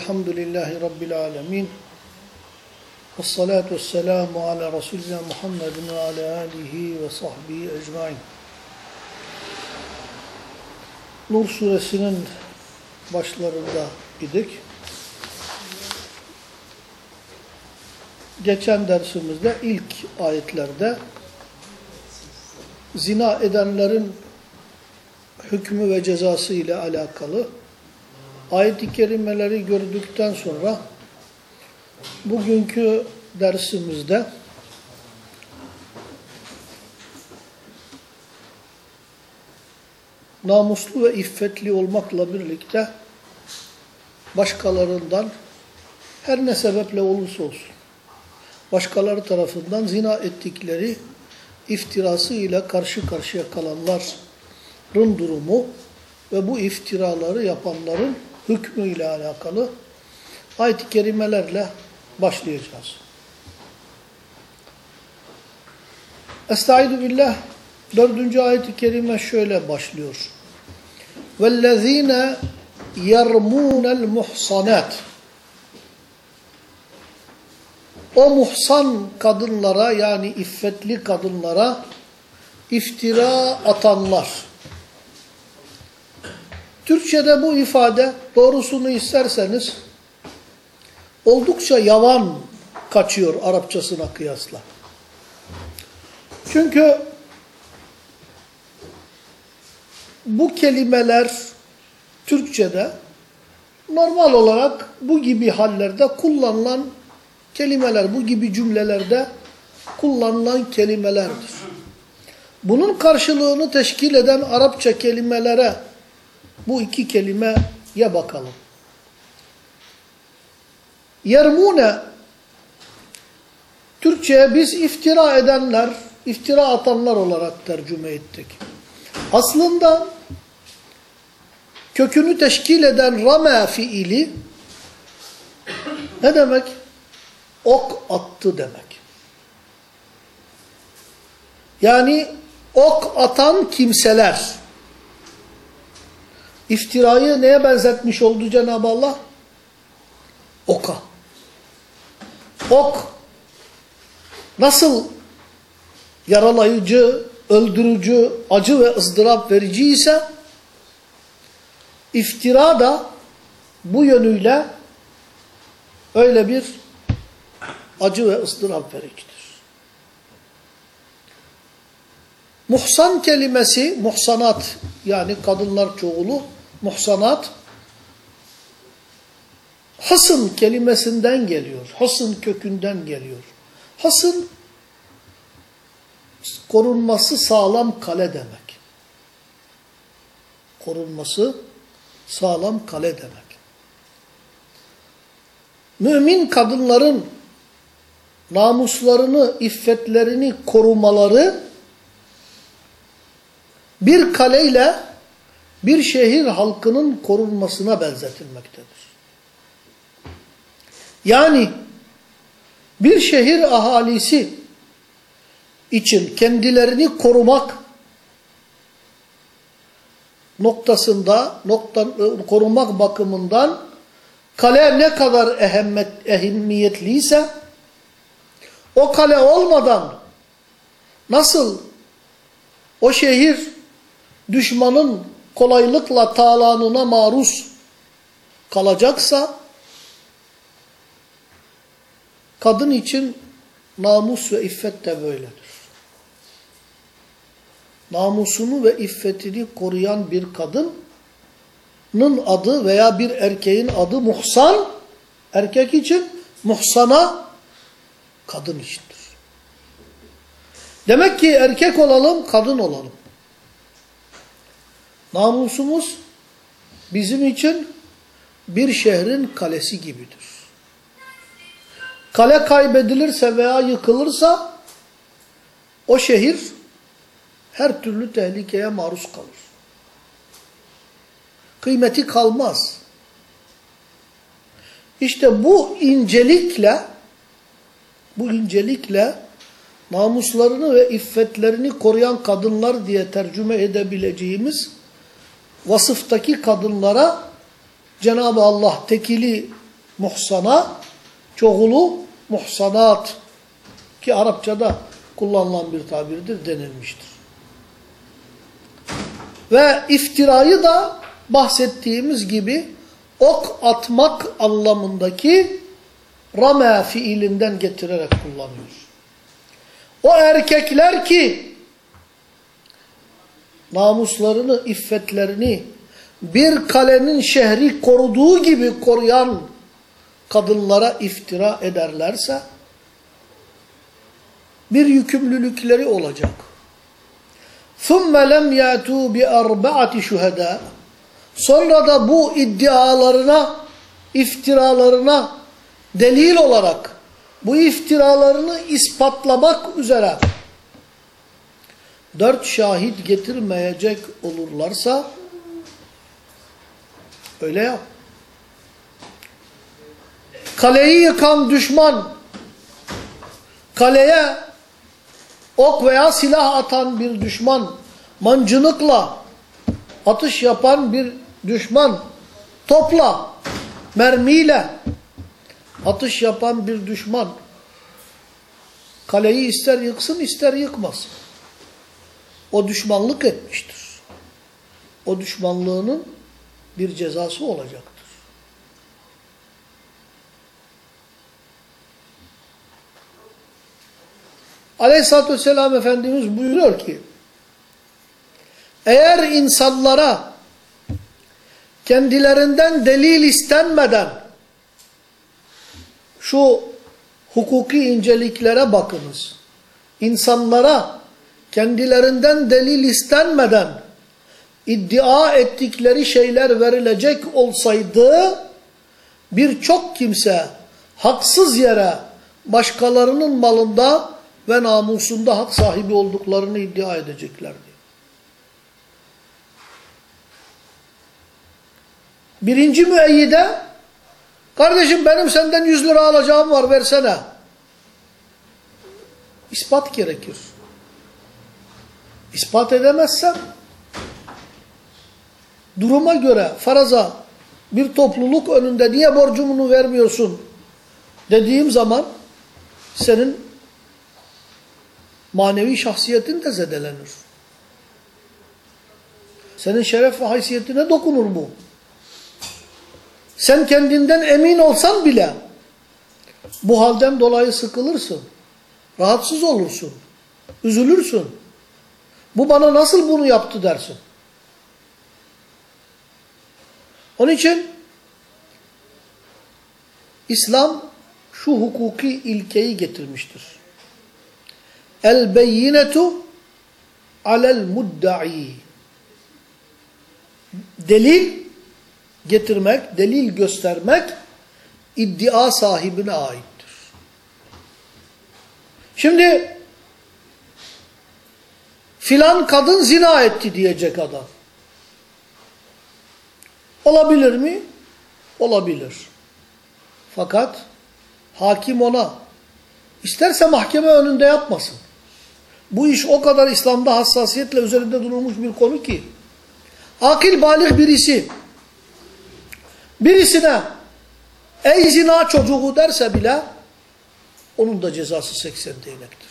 Elhamdülillahi Rabbil alemin. Vessalatu vesselamu ala Resulina Muhammedin ve ala alihi ve sahbihi ecmain. Nur suresinin başlarında idik. Geçen dersimizde ilk ayetlerde zina edenlerin hükmü ve cezası ile alakalı ayet-i kerimeleri gördükten sonra bugünkü dersimizde namuslu ve iffetli olmakla birlikte başkalarından her ne sebeple olursa olsun başkaları tarafından zina ettikleri iftirası ile karşı karşıya kalanların durumu ve bu iftiraları yapanların hükmü ile alakalı ayet-i kerimelerle başlayacağız. Estaizu billah dördüncü ayet-i kerime şöyle başlıyor. وَالَّذ۪ينَ يَرْمُونَ الْمُحْصَنَاتِ O muhsan kadınlara yani iffetli kadınlara iftira atanlar. Türkçe'de bu ifade doğrusunu isterseniz oldukça yavan kaçıyor Arapçasına kıyasla. Çünkü bu kelimeler Türkçe'de normal olarak bu gibi hallerde kullanılan kelimeler, bu gibi cümlelerde kullanılan kelimelerdir. Bunun karşılığını teşkil eden Arapça kelimelere bu iki kelimeye bakalım. Yermune Türkçe'ye biz iftira edenler, iftira atanlar olarak tercüme ettik. Aslında kökünü teşkil eden rame fiili ne demek? Ok attı demek. Yani ok atan kimseler. İftirayı neye benzetmiş oldu Cenab-ı Allah? Oka. Ok nasıl yaralayıcı, öldürücü, acı ve ızdırap verici ise iftira da bu yönüyle öyle bir acı ve ızdırap vericidir. Muhsan kelimesi, muhsanat yani kadınlar çoğulu, muhsanat hasın kelimesinden geliyor. Hasın kökünden geliyor. Hasın korunması sağlam kale demek. Korunması sağlam kale demek. Mümin kadınların namuslarını, iffetlerini korumaları bir kaleyle bir şehir halkının korunmasına benzetilmektedir. Yani bir şehir ahalisi için kendilerini korumak noktasında, nokta, korumak bakımından kale ne kadar ehemmet, ehemmiyetliyse o kale olmadan nasıl o şehir düşmanın kolaylıkla talanına maruz kalacaksa kadın için namus ve iffet de böyledir. Namusunu ve iffetini koruyan bir kadının adı veya bir erkeğin adı muhsan, erkek için muhsana kadın içindir. Demek ki erkek olalım, kadın olalım. Namusumuz bizim için bir şehrin kalesi gibidir. Kale kaybedilirse veya yıkılırsa o şehir her türlü tehlikeye maruz kalır. Kıymeti kalmaz. İşte bu incelikle bu incelikle namuslarını ve iffetlerini koruyan kadınlar diye tercüme edebileceğimiz vasıftaki kadınlara Cenab-ı Allah tekili muhsana, çoğulu muhsanat ki Arapçada kullanılan bir tabirdir denilmiştir. Ve iftirayı da bahsettiğimiz gibi ok atmak anlamındaki rame fiilinden getirerek kullanıyor. O erkekler ki namuslarını, iffetlerini bir kalenin şehri koruduğu gibi koruyan kadınlara iftira ederlerse bir yükümlülükleri olacak. ثُمَّ لَمْ يَأْتُوا بِأَرْبَعَةِ شُهَدَاءَ Sonra da bu iddialarına, iftiralarına delil olarak bu iftiralarını ispatlamak üzere dört şahit getirmeyecek olurlarsa öyle yap. Kaleyi yıkan düşman kaleye ok veya silah atan bir düşman mancınıkla atış yapan bir düşman topla mermiyle atış yapan bir düşman kaleyi ister yıksın ister yıkmasın. O düşmanlık etmiştir. O düşmanlığının bir cezası olacaktır. Aleyhisselatü Vesselam Efendimiz buyuruyor ki eğer insanlara kendilerinden delil istenmeden şu hukuki inceliklere bakınız. İnsanlara kendilerinden delil istenmeden iddia ettikleri şeyler verilecek olsaydı birçok kimse haksız yere başkalarının malında ve namusunda hak sahibi olduklarını iddia edeceklerdi. Birinci müeyyide kardeşim benim senden 100 lira alacağım var versene. İspat gerekir. İspat edemezsem duruma göre faraza bir topluluk önünde niye borcumunu vermiyorsun dediğim zaman senin manevi şahsiyetin de zedelenir. Senin şeref ve haysiyetine dokunur bu. Sen kendinden emin olsan bile bu halden dolayı sıkılırsın. Rahatsız olursun. Üzülürsün. Bu bana nasıl bunu yaptı dersin. Onun için İslam şu hukuki ilkeyi getirmiştir. El beyinetu alel mudda'i. Delil getirmek, delil göstermek iddia sahibine aittir. Şimdi filan kadın zina etti diyecek adam. Olabilir mi? Olabilir. Fakat hakim ona isterse mahkeme önünde yapmasın. Bu iş o kadar İslam'da hassasiyetle üzerinde durulmuş bir konu ki akil balik birisi birisine ey zina çocuğu derse bile onun da cezası 80 değnektir.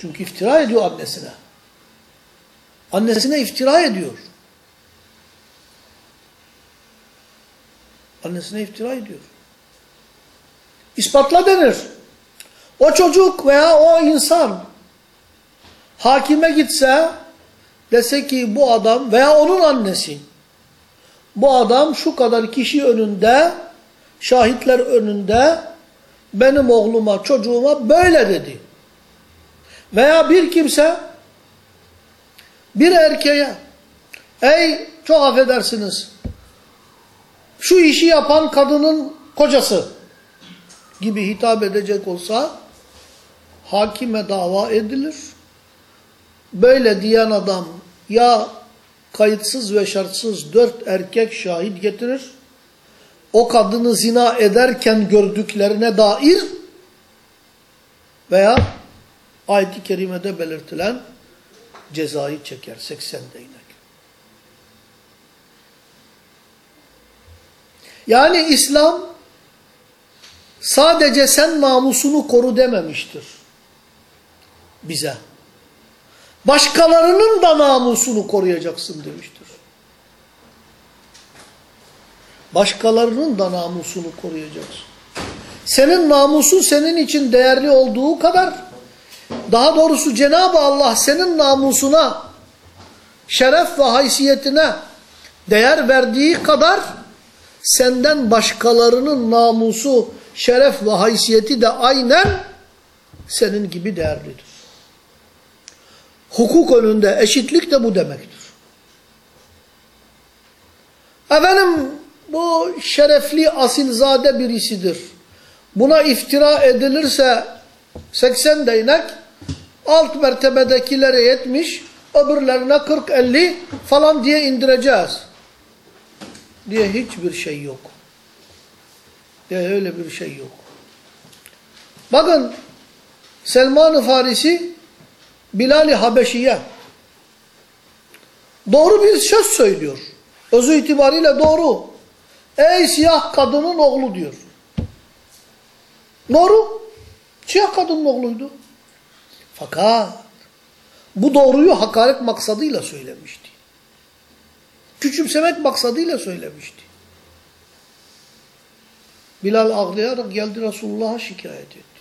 Çünkü iftira ediyor annesine. Annesine iftira ediyor. Annesine iftira ediyor. İspatla denir. O çocuk veya o insan hakime gitse dese ki bu adam veya onun annesi bu adam şu kadar kişi önünde şahitler önünde benim oğluma çocuğuma böyle dedi. Veya bir kimse bir erkeğe ey çok affedersiniz şu işi yapan kadının kocası gibi hitap edecek olsa hakime dava edilir. Böyle diyen adam ya kayıtsız ve şartsız dört erkek şahit getirir. O kadını zina ederken gördüklerine dair veya ayet-i kerimede belirtilen cezayı çeker. 80 değnek. Yani İslam sadece sen namusunu koru dememiştir bize. Başkalarının da namusunu koruyacaksın demiştir. Başkalarının da namusunu koruyacaksın. Senin namusun senin için değerli olduğu kadar daha doğrusu Cenab-ı Allah senin namusuna, şeref ve haysiyetine değer verdiği kadar, senden başkalarının namusu, şeref ve haysiyeti de aynen senin gibi değerlidir. Hukuk önünde eşitlik de bu demektir. Efendim bu şerefli asilzade birisidir. Buna iftira edilirse 80 değnek alt mertebedekilere 70 öbürlerine 40-50 falan diye indireceğiz. Diye hiçbir şey yok. Diye öyle bir şey yok. Bakın Selman-ı Farisi Bilal-i Habeşi'ye doğru bir söz söylüyor. Özü itibariyle doğru. Ey siyah kadının oğlu diyor. Doğru. Siyah kadının oğluydu. Fakat bu doğruyu hakaret maksadıyla söylemişti. Küçümsemek maksadıyla söylemişti. Bilal ağlayarak geldi Resulullah'a şikayet etti.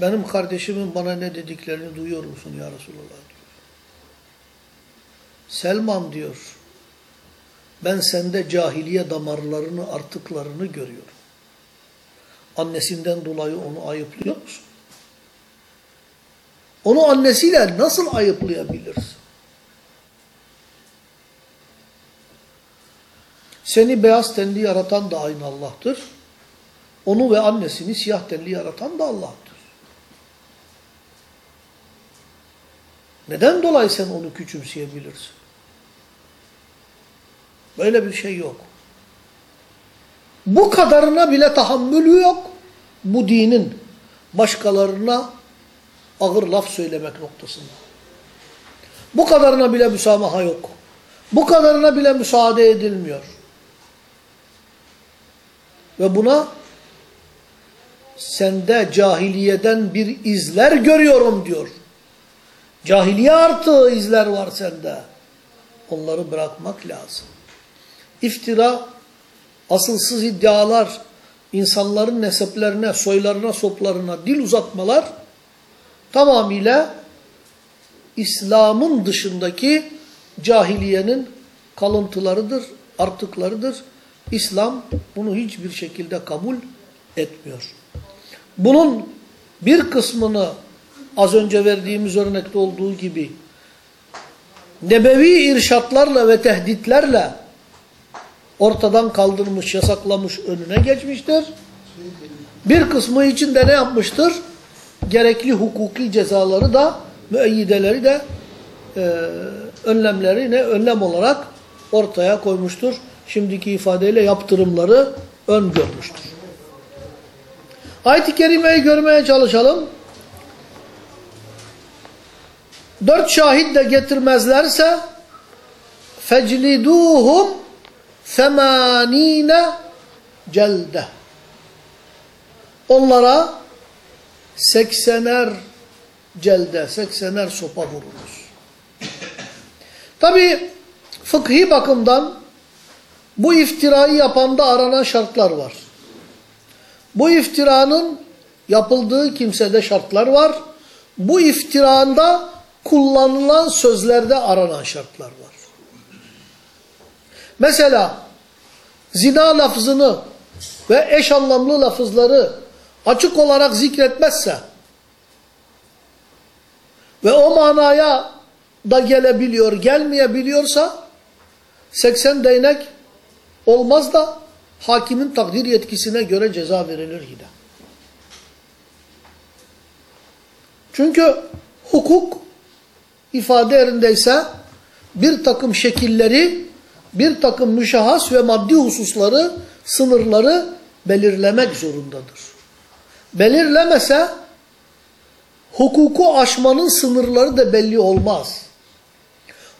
Benim kardeşimin bana ne dediklerini duyuyor musun ya Resulullah diyor. Selman diyor, ben sende cahiliye damarlarını, artıklarını görüyorum. Annesinden dolayı onu ayıplıyor musun? Onu annesiyle nasıl ayıplayabilirsin? Seni beyaz tenli yaratan da aynı Allah'tır. Onu ve annesini siyah tenli yaratan da Allah'tır. Neden dolayı sen onu küçümseyebilirsin? Böyle bir şey yok. Bu kadarına bile tahammülü yok. Bu dinin başkalarına ağır laf söylemek noktasında. Bu kadarına bile müsamaha yok. Bu kadarına bile müsaade edilmiyor. Ve buna sende cahiliyeden bir izler görüyorum diyor. Cahiliye artığı izler var sende. Onları bırakmak lazım. İftira, asılsız iddialar, insanların neseplerine, soylarına, soplarına dil uzatmalar tamamıyla İslam'ın dışındaki cahiliyenin kalıntılarıdır, artıklarıdır. İslam bunu hiçbir şekilde kabul etmiyor. Bunun bir kısmını az önce verdiğimiz örnekte olduğu gibi nebevi irşatlarla ve tehditlerle ortadan kaldırmış, yasaklamış, önüne geçmiştir. Bir kısmı için de ne yapmıştır? Gerekli hukuki cezaları da, müeyyideleri de e, önlemleri ne önlem olarak ortaya koymuştur. Şimdiki ifadeyle yaptırımları öngörmüştür. Ayet-i Kerime'yi görmeye çalışalım. Dört şahit de getirmezlerse fecliduhum semanine celde. Onlara seksener celde, seksener sopa vururuz. Tabi fıkhi bakımdan bu iftirayı yapanda aranan şartlar var. Bu iftiranın yapıldığı kimsede şartlar var. Bu iftiranda kullanılan sözlerde aranan şartlar var. Mesela zina lafzını ve eş anlamlı lafızları açık olarak zikretmezse ve o manaya da gelebiliyor, gelmeyebiliyorsa 80 değnek olmaz da hakimin takdir yetkisine göre ceza verilir yine. Çünkü hukuk ifade yerindeyse bir takım şekilleri, bir takım müşahhas ve maddi hususları, sınırları belirlemek zorundadır. Belirlemese hukuku aşmanın sınırları da belli olmaz.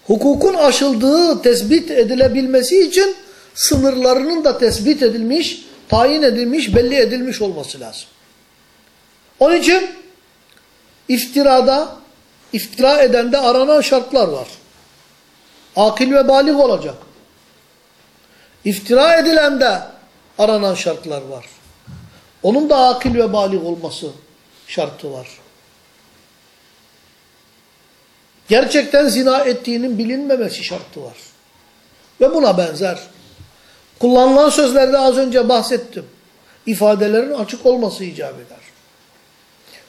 Hukukun aşıldığı tespit edilebilmesi için sınırlarının da tespit edilmiş, tayin edilmiş, belli edilmiş olması lazım. Onun için iftirada, iftira edende aranan şartlar var. Akil ve balik olacak. İftira edilende aranan şartlar var. Onun da akil ve balik olması şartı var. Gerçekten zina ettiğinin bilinmemesi şartı var. Ve buna benzer. Kullanılan sözlerde az önce bahsettim. İfadelerin açık olması icap eder.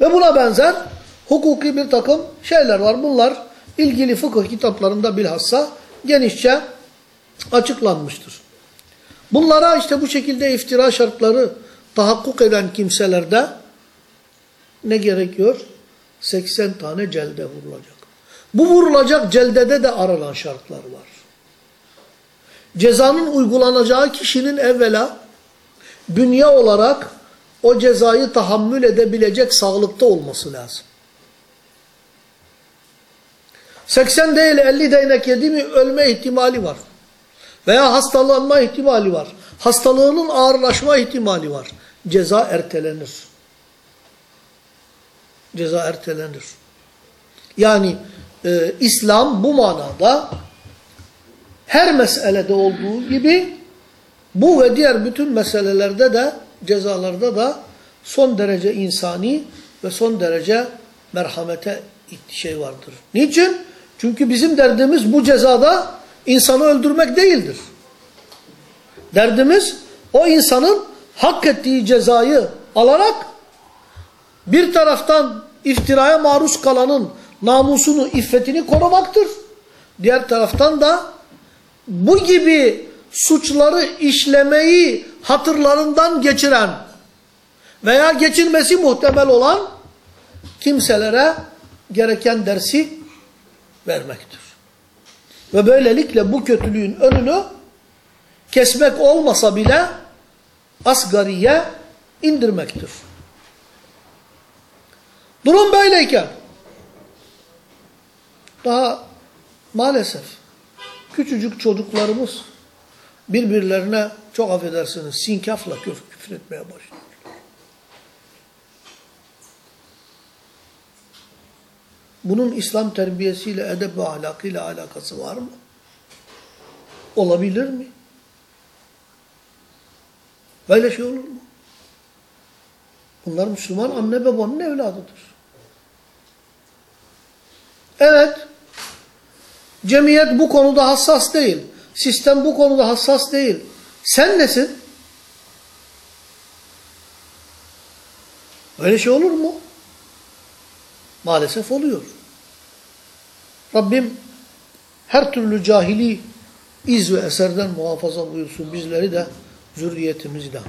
Ve buna benzer hukuki bir takım şeyler var. Bunlar ilgili fıkıh kitaplarında bilhassa genişçe açıklanmıştır. Bunlara işte bu şekilde iftira şartları tahakkuk eden kimselerde ne gerekiyor? 80 tane celde vurulacak. Bu vurulacak celdede de aranan şartlar var. Cezanın uygulanacağı kişinin evvela dünya olarak o cezayı tahammül edebilecek sağlıkta olması lazım. 80 değil 50 değnek yedi mi ölme ihtimali var. Veya hastalanma ihtimali var. Hastalığının ağırlaşma ihtimali var. Ceza ertelenir. Ceza ertelenir. Yani e, İslam bu manada her meselede olduğu gibi bu ve diğer bütün meselelerde de cezalarda da son derece insani ve son derece merhamete şey vardır. Niçin? Çünkü bizim derdimiz bu cezada insanı öldürmek değildir. Derdimiz o insanın hak ettiği cezayı alarak bir taraftan iftiraya maruz kalanın namusunu, iffetini korumaktır. Diğer taraftan da bu gibi suçları işlemeyi hatırlarından geçiren veya geçirmesi muhtemel olan kimselere gereken dersi vermektir. Ve böylelikle bu kötülüğün önünü kesmek olmasa bile asgariye indirmektir. Durum böyleyken daha maalesef küçücük çocuklarımız birbirlerine çok affedersiniz sinkafla küfür etmeye başladılar. Bunun İslam terbiyesiyle, edep ve ahlakıyla alakası var mı? Olabilir mi? Böyle şey olur mu? Bunlar Müslüman anne babanın evladıdır. Evet, cemiyet bu konuda hassas değil. Sistem bu konuda hassas değil. Sen nesin? Öyle şey olur mu? Maalesef oluyor. Rabbim her türlü cahili iz ve eserden muhafaza buyursun bizleri de zürriyetimizi de.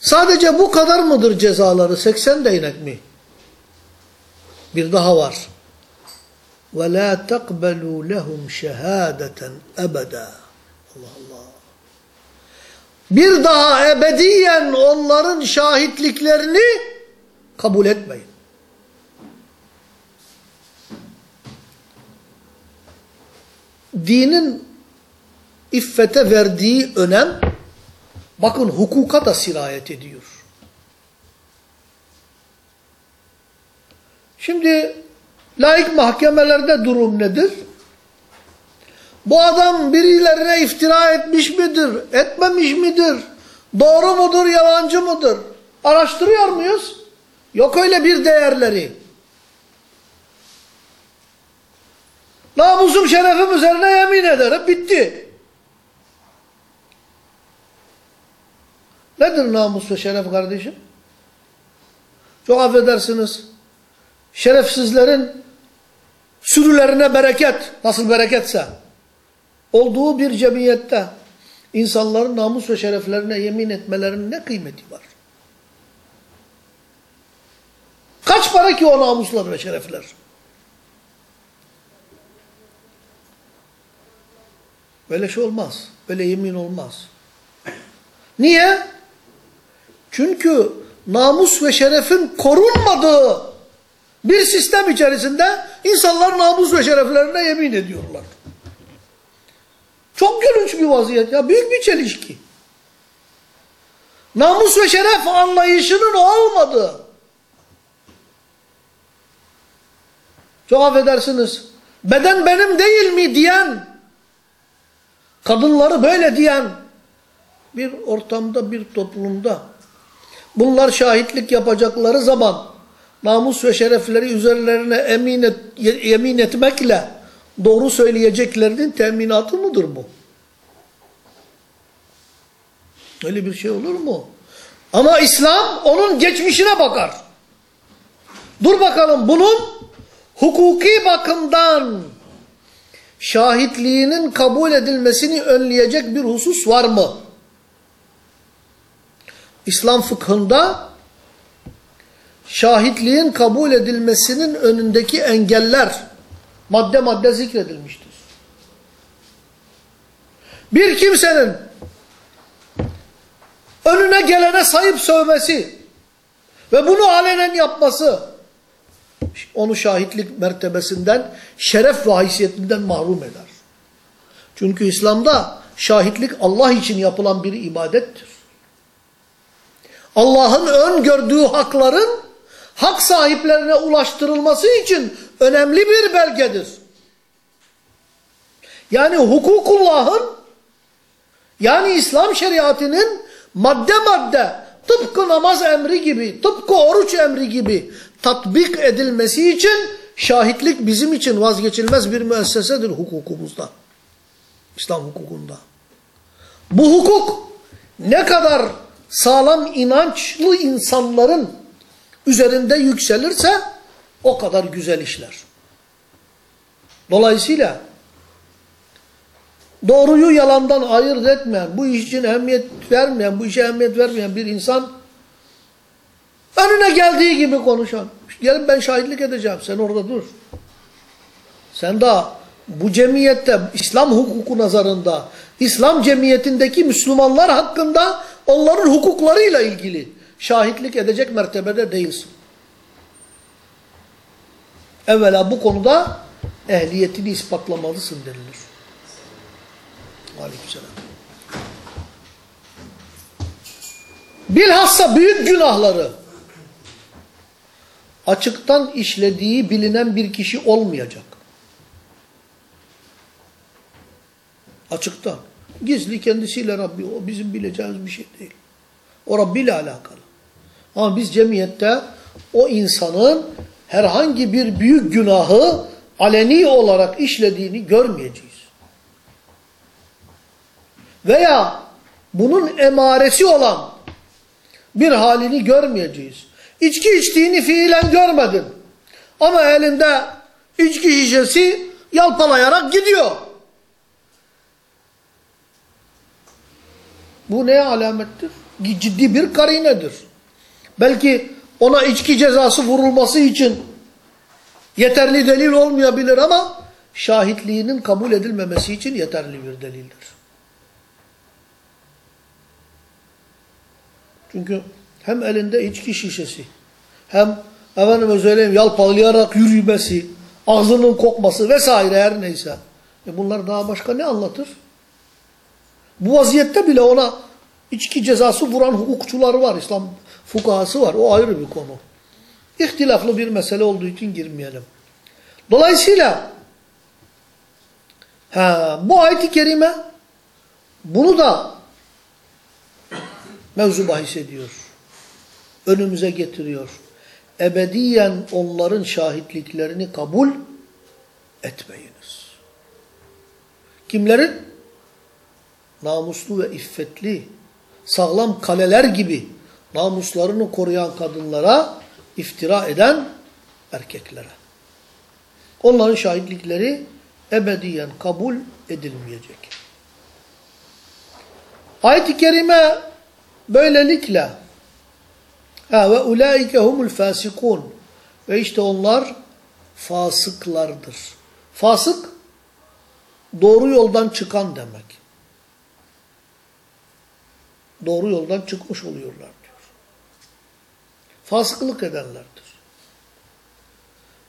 Sadece bu kadar mıdır cezaları? 80 değnek mi? Bir daha var. وَلَا تَقْبَلُوا لَهُمْ شَهَادَةً أَبَدًا Allah Allah. Bir daha ebediyen onların şahitliklerini kabul etmeyin. Dinin iffete verdiği önem bakın hukuka da sirayet ediyor. Şimdi laik mahkemelerde durum nedir? Bu adam birilerine iftira etmiş midir, etmemiş midir? Doğru mudur, yalancı mıdır? Araştırıyor muyuz? Yok öyle bir değerleri. Namusum şerefim üzerine yemin ederim, bitti. Nedir namus ve şeref kardeşim? Çok affedersiniz. Şerefsizlerin sürülerine bereket, nasıl bereketse, olduğu bir cemiyette insanların namus ve şereflerine yemin etmelerinin ne kıymeti var? Kaç para ki o namuslar ve şerefler? Böyle şey olmaz. Böyle yemin olmaz. Niye? Çünkü namus ve şerefin korunmadığı bir sistem içerisinde insanlar namus ve şereflerine yemin ediyorlar. Çok gülünç bir vaziyet ya. Büyük bir çelişki. Namus ve şeref anlayışının olmadığı. Çok affedersiniz. Beden benim değil mi diyen, kadınları böyle diyen bir ortamda, bir toplumda bunlar şahitlik yapacakları zaman namus ve şerefleri üzerlerine emin, et, yemin etmekle doğru söyleyeceklerinin teminatı mıdır bu? Öyle bir şey olur mu? Ama İslam onun geçmişine bakar. Dur bakalım bunun hukuki bakımdan şahitliğinin kabul edilmesini önleyecek bir husus var mı? İslam fıkhında şahitliğin kabul edilmesinin önündeki engeller madde madde zikredilmiştir. Bir kimsenin önüne gelene sayıp sövmesi ve bunu alenen yapması onu şahitlik mertebesinden, şeref ve haysiyetinden mahrum eder. Çünkü İslam'da şahitlik Allah için yapılan bir ibadettir. Allah'ın öngördüğü hakların hak sahiplerine ulaştırılması için önemli bir belgedir. Yani hukukullahın yani İslam şeriatının madde madde tıpkı namaz emri gibi, tıpkı oruç emri gibi tatbik edilmesi için şahitlik bizim için vazgeçilmez bir müessesedir hukukumuzda. İslam hukukunda. Bu hukuk ne kadar sağlam inançlı insanların üzerinde yükselirse o kadar güzel işler. Dolayısıyla doğruyu yalandan ayırt etmeyen, bu iş için ehemmiyet vermeyen, bu işe ehemmiyet vermeyen bir insan önüne geldiği gibi konuşan. Gelin ben şahitlik edeceğim, sen orada dur. Sen daha bu cemiyette, İslam hukuku nazarında, İslam cemiyetindeki Müslümanlar hakkında onların hukuklarıyla ilgili şahitlik edecek mertebede değilsin. Evvela bu konuda ehliyetini ispatlamalısın denilir. Aleykümselam. Bilhassa büyük günahları açıktan işlediği bilinen bir kişi olmayacak. Açıktan. Gizli kendisiyle Rabbi o bizim bileceğimiz bir şey değil. O Rabbi ile alakalı. Ama biz cemiyette o insanın herhangi bir büyük günahı aleni olarak işlediğini görmeyeceğiz. Veya bunun emaresi olan bir halini görmeyeceğiz. İçki içtiğini fiilen görmedin. Ama elinde içki şişesi yalpalayarak gidiyor. Bu neye alamettir? Ciddi bir karinedir. Belki ona içki cezası vurulması için yeterli delil olmayabilir ama şahitliğinin kabul edilmemesi için yeterli bir delildir. Çünkü hem elinde içki şişesi, hem efendime söyleyeyim yalpalayarak yürümesi, ağzının kokması vesaire her neyse. E bunlar daha başka ne anlatır? Bu vaziyette bile ona içki cezası vuran hukukçular var. İslam fukahası var. O ayrı bir konu. İhtilaflı bir mesele olduğu için girmeyelim. Dolayısıyla ha, bu ayet-i kerime bunu da mevzu bahis ediyor. Önümüze getiriyor. Ebediyen onların şahitliklerini kabul etmeyiniz. Kimlerin? Namuslu ve iffetli, sağlam kaleler gibi namuslarını koruyan kadınlara iftira eden erkeklere. Onların şahitlikleri ebediyen kabul edilmeyecek. Ayet-i kerime böylelikle ha, ve ulaike humul fasikun ve işte onlar fasıklardır. Fasık doğru yoldan çıkan demek. Doğru yoldan çıkmış oluyorlar diyor. Fasıklık edenlerdir.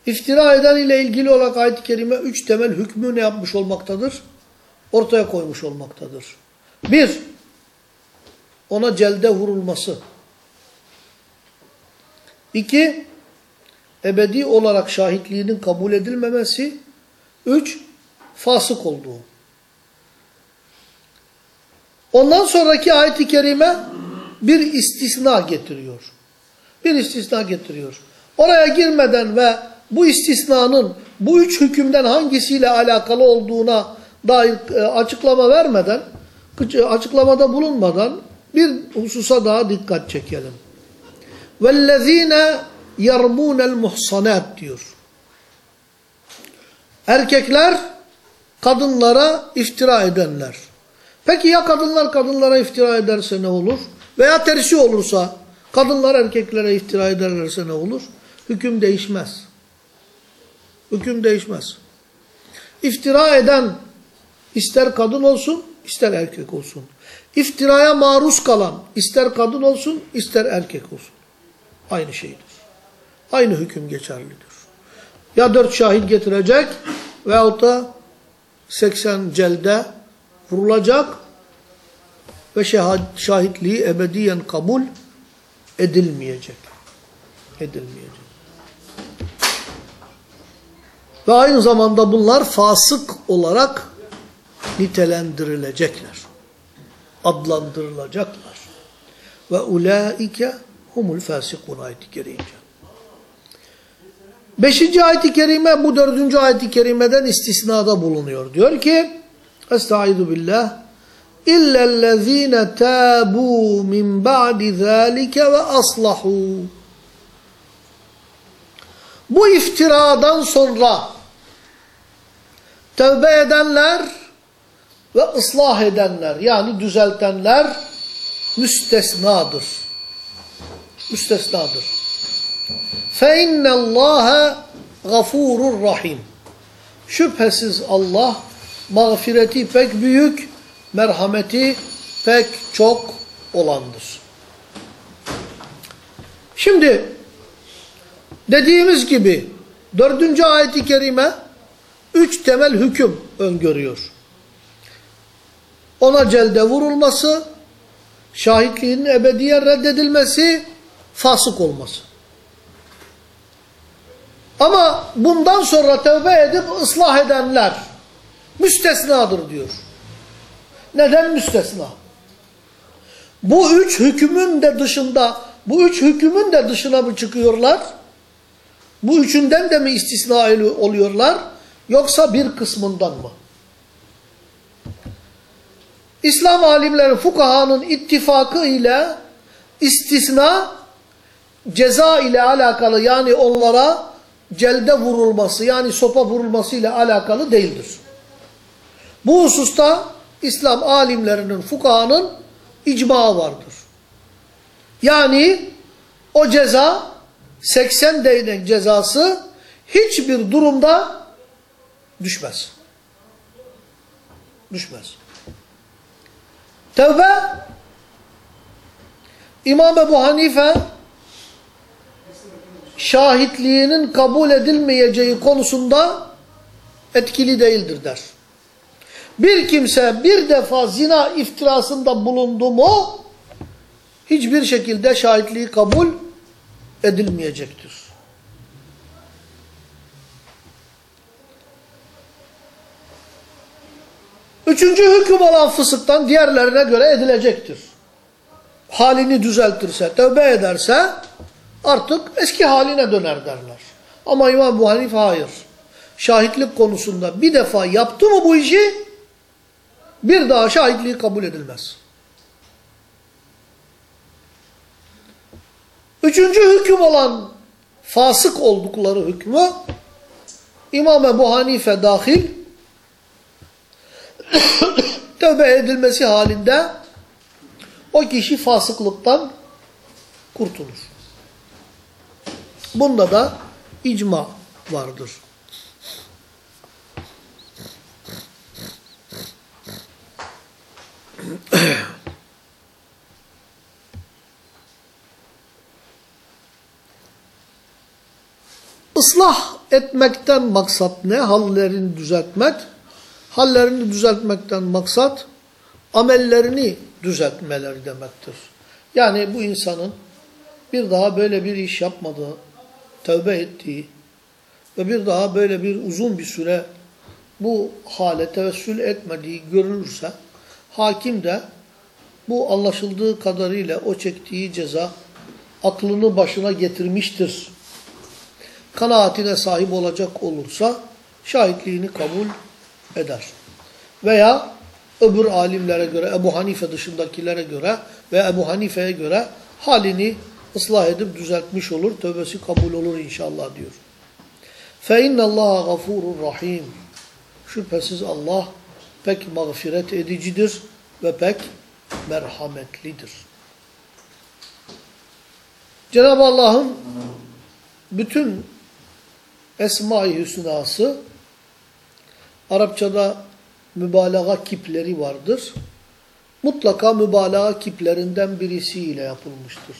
İftira eden ile ilgili olarak ayet-i kerime üç temel hükmü ne yapmış olmaktadır? ortaya koymuş olmaktadır. Bir, ona celde vurulması. İki, ebedi olarak şahitliğinin kabul edilmemesi. Üç, fasık olduğu. Ondan sonraki ayet-i kerime bir istisna getiriyor. Bir istisna getiriyor. Oraya girmeden ve bu istisnanın bu üç hükümden hangisiyle alakalı olduğuna dair e, açıklama vermeden, açıklamada bulunmadan bir hususa daha dikkat çekelim. وَالَّذ۪ينَ يَرْمُونَ الْمُحْصَنَاتِ diyor. Erkekler kadınlara iftira edenler. Peki ya kadınlar kadınlara iftira ederse ne olur? Veya tersi olursa kadınlar erkeklere iftira ederlerse ne olur? Hüküm değişmez. Hüküm değişmez. İftira eden ister kadın olsun ister erkek olsun. İftiraya maruz kalan ister kadın olsun ister erkek olsun. Aynı şeydir. Aynı hüküm geçerlidir. Ya dört şahit getirecek veyahut da 80 celde vurulacak ve şahitliği ebediyen kabul edilmeyecek. Edilmeyecek. Ve aynı zamanda bunlar fasık olarak nitelendirilecekler. Adlandırılacaklar. Ve ulaike humul fasikun ayeti kerime. Beşinci ayet-i kerime bu dördüncü ayet-i kerimeden istisnada bulunuyor. Diyor ki Estaizu billah illellezine tabu min ba'di zalike ve aslahu bu iftiradan sonra tövbe edenler ve ıslah edenler yani düzeltenler müstesnadır. Müstesnadır. فَاِنَّ اللّٰهَ غَفُورٌ rahim. Şüphesiz Allah mağfireti pek büyük, merhameti pek çok olandır. Şimdi dediğimiz gibi dördüncü ayeti kerime üç temel hüküm öngörüyor. Ona celde vurulması, şahitliğinin ebediyen reddedilmesi, fasık olması. Ama bundan sonra tövbe edip ıslah edenler müstesnadır diyor. Neden müstesna? Bu üç hükümün de dışında, bu üç hükümün de dışına mı çıkıyorlar? Bu üçünden de mi istisna oluyorlar? Yoksa bir kısmından mı? İslam alimleri fukahanın ittifakı ile istisna ceza ile alakalı yani onlara celde vurulması yani sopa vurulması ile alakalı değildir. Bu hususta İslam alimlerinin, fukahanın icma vardır. Yani o ceza 80 değnek cezası hiçbir durumda düşmez. Düşmez. Tevbe İmam Ebu Hanife şahitliğinin kabul edilmeyeceği konusunda etkili değildir der. Bir kimse bir defa zina iftirasında bulundu mu hiçbir şekilde şahitliği kabul edilmeyecektir. Üçüncü hüküm olan fısıktan diğerlerine göre edilecektir. Halini düzeltirse, tövbe ederse artık eski haline döner derler. Ama İmam Ebu Hanife hayır. Şahitlik konusunda bir defa yaptı mı bu işi bir daha şahitliği kabul edilmez. Üçüncü hüküm olan fasık oldukları hükmü İmam Ebu Hanife dahil tövbe edilmesi halinde o kişi fasıklıktan kurtulur. Bunda da icma vardır. Islah etmekten maksat ne? Hallerini düzeltmek. hallerini düzeltmekten maksat amellerini düzeltmeleri demektir. Yani bu insanın bir daha böyle bir iş yapmadığı, tövbe ettiği ve bir daha böyle bir uzun bir süre bu hale tevessül etmediği görülürse hakim de bu anlaşıldığı kadarıyla o çektiği ceza aklını başına getirmiştir. Kanaatine sahip olacak olursa şahitliğini kabul eder. Veya öbür alimlere göre, Ebu Hanife dışındakilere göre ve Ebu Hanife'ye göre halini ıslah edip düzeltmiş olur. Tövbesi kabul olur inşallah diyor. فَاِنَّ اللّٰهَ غَفُورٌ rahim. Şüphesiz Allah pek mağfiret edicidir ve pek merhametlidir. Cenab-ı Allah'ın bütün Esma-i Hüsnası Arapçada mübalağa kipleri vardır. Mutlaka mübalağa kiplerinden birisiyle yapılmıştır.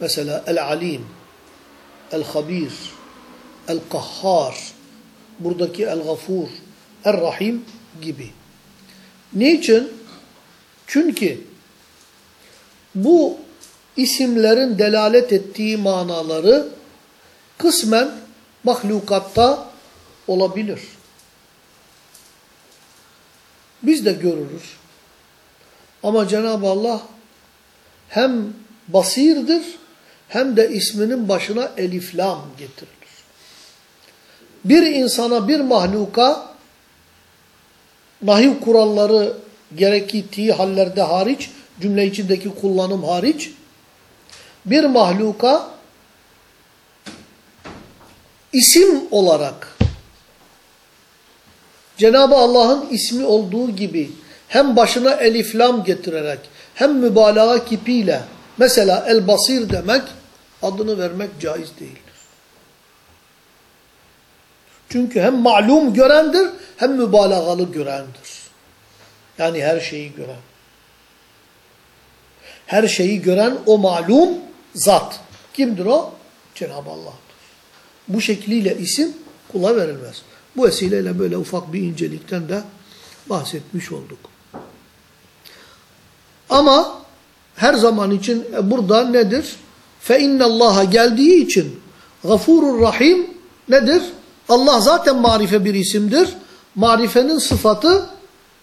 Mesela El-Alim, El-Habir, El-Kahhar, buradaki El-Gafur, El-Rahim gibi. Niçin? Çünkü bu isimlerin delalet ettiği manaları kısmen mahlukatta olabilir. Biz de görürüz. Ama Cenab-ı Allah hem basirdir hem de isminin başına eliflam getirilir. Bir insana, bir mahluka nahiv kuralları gerektiği hallerde hariç, cümle içindeki kullanım hariç, bir mahluka isim olarak Cenab-ı Allah'ın ismi olduğu gibi hem başına eliflam getirerek hem mübalağa kipiyle mesela el-basir demek adını vermek caiz değildir. Çünkü hem malum görendir hem mübalağalı görendir. Yani her şeyi gören. Her şeyi gören o malum zat. Kimdir o? Cenab-ı Allah'tır. Bu şekliyle isim kula verilmez. Bu vesileyle böyle ufak bir incelikten de bahsetmiş olduk. Ama her zaman için e, burada nedir? Fe innallaha geldiği için gafurur rahim nedir? Allah zaten marife bir isimdir. Marifenin sıfatı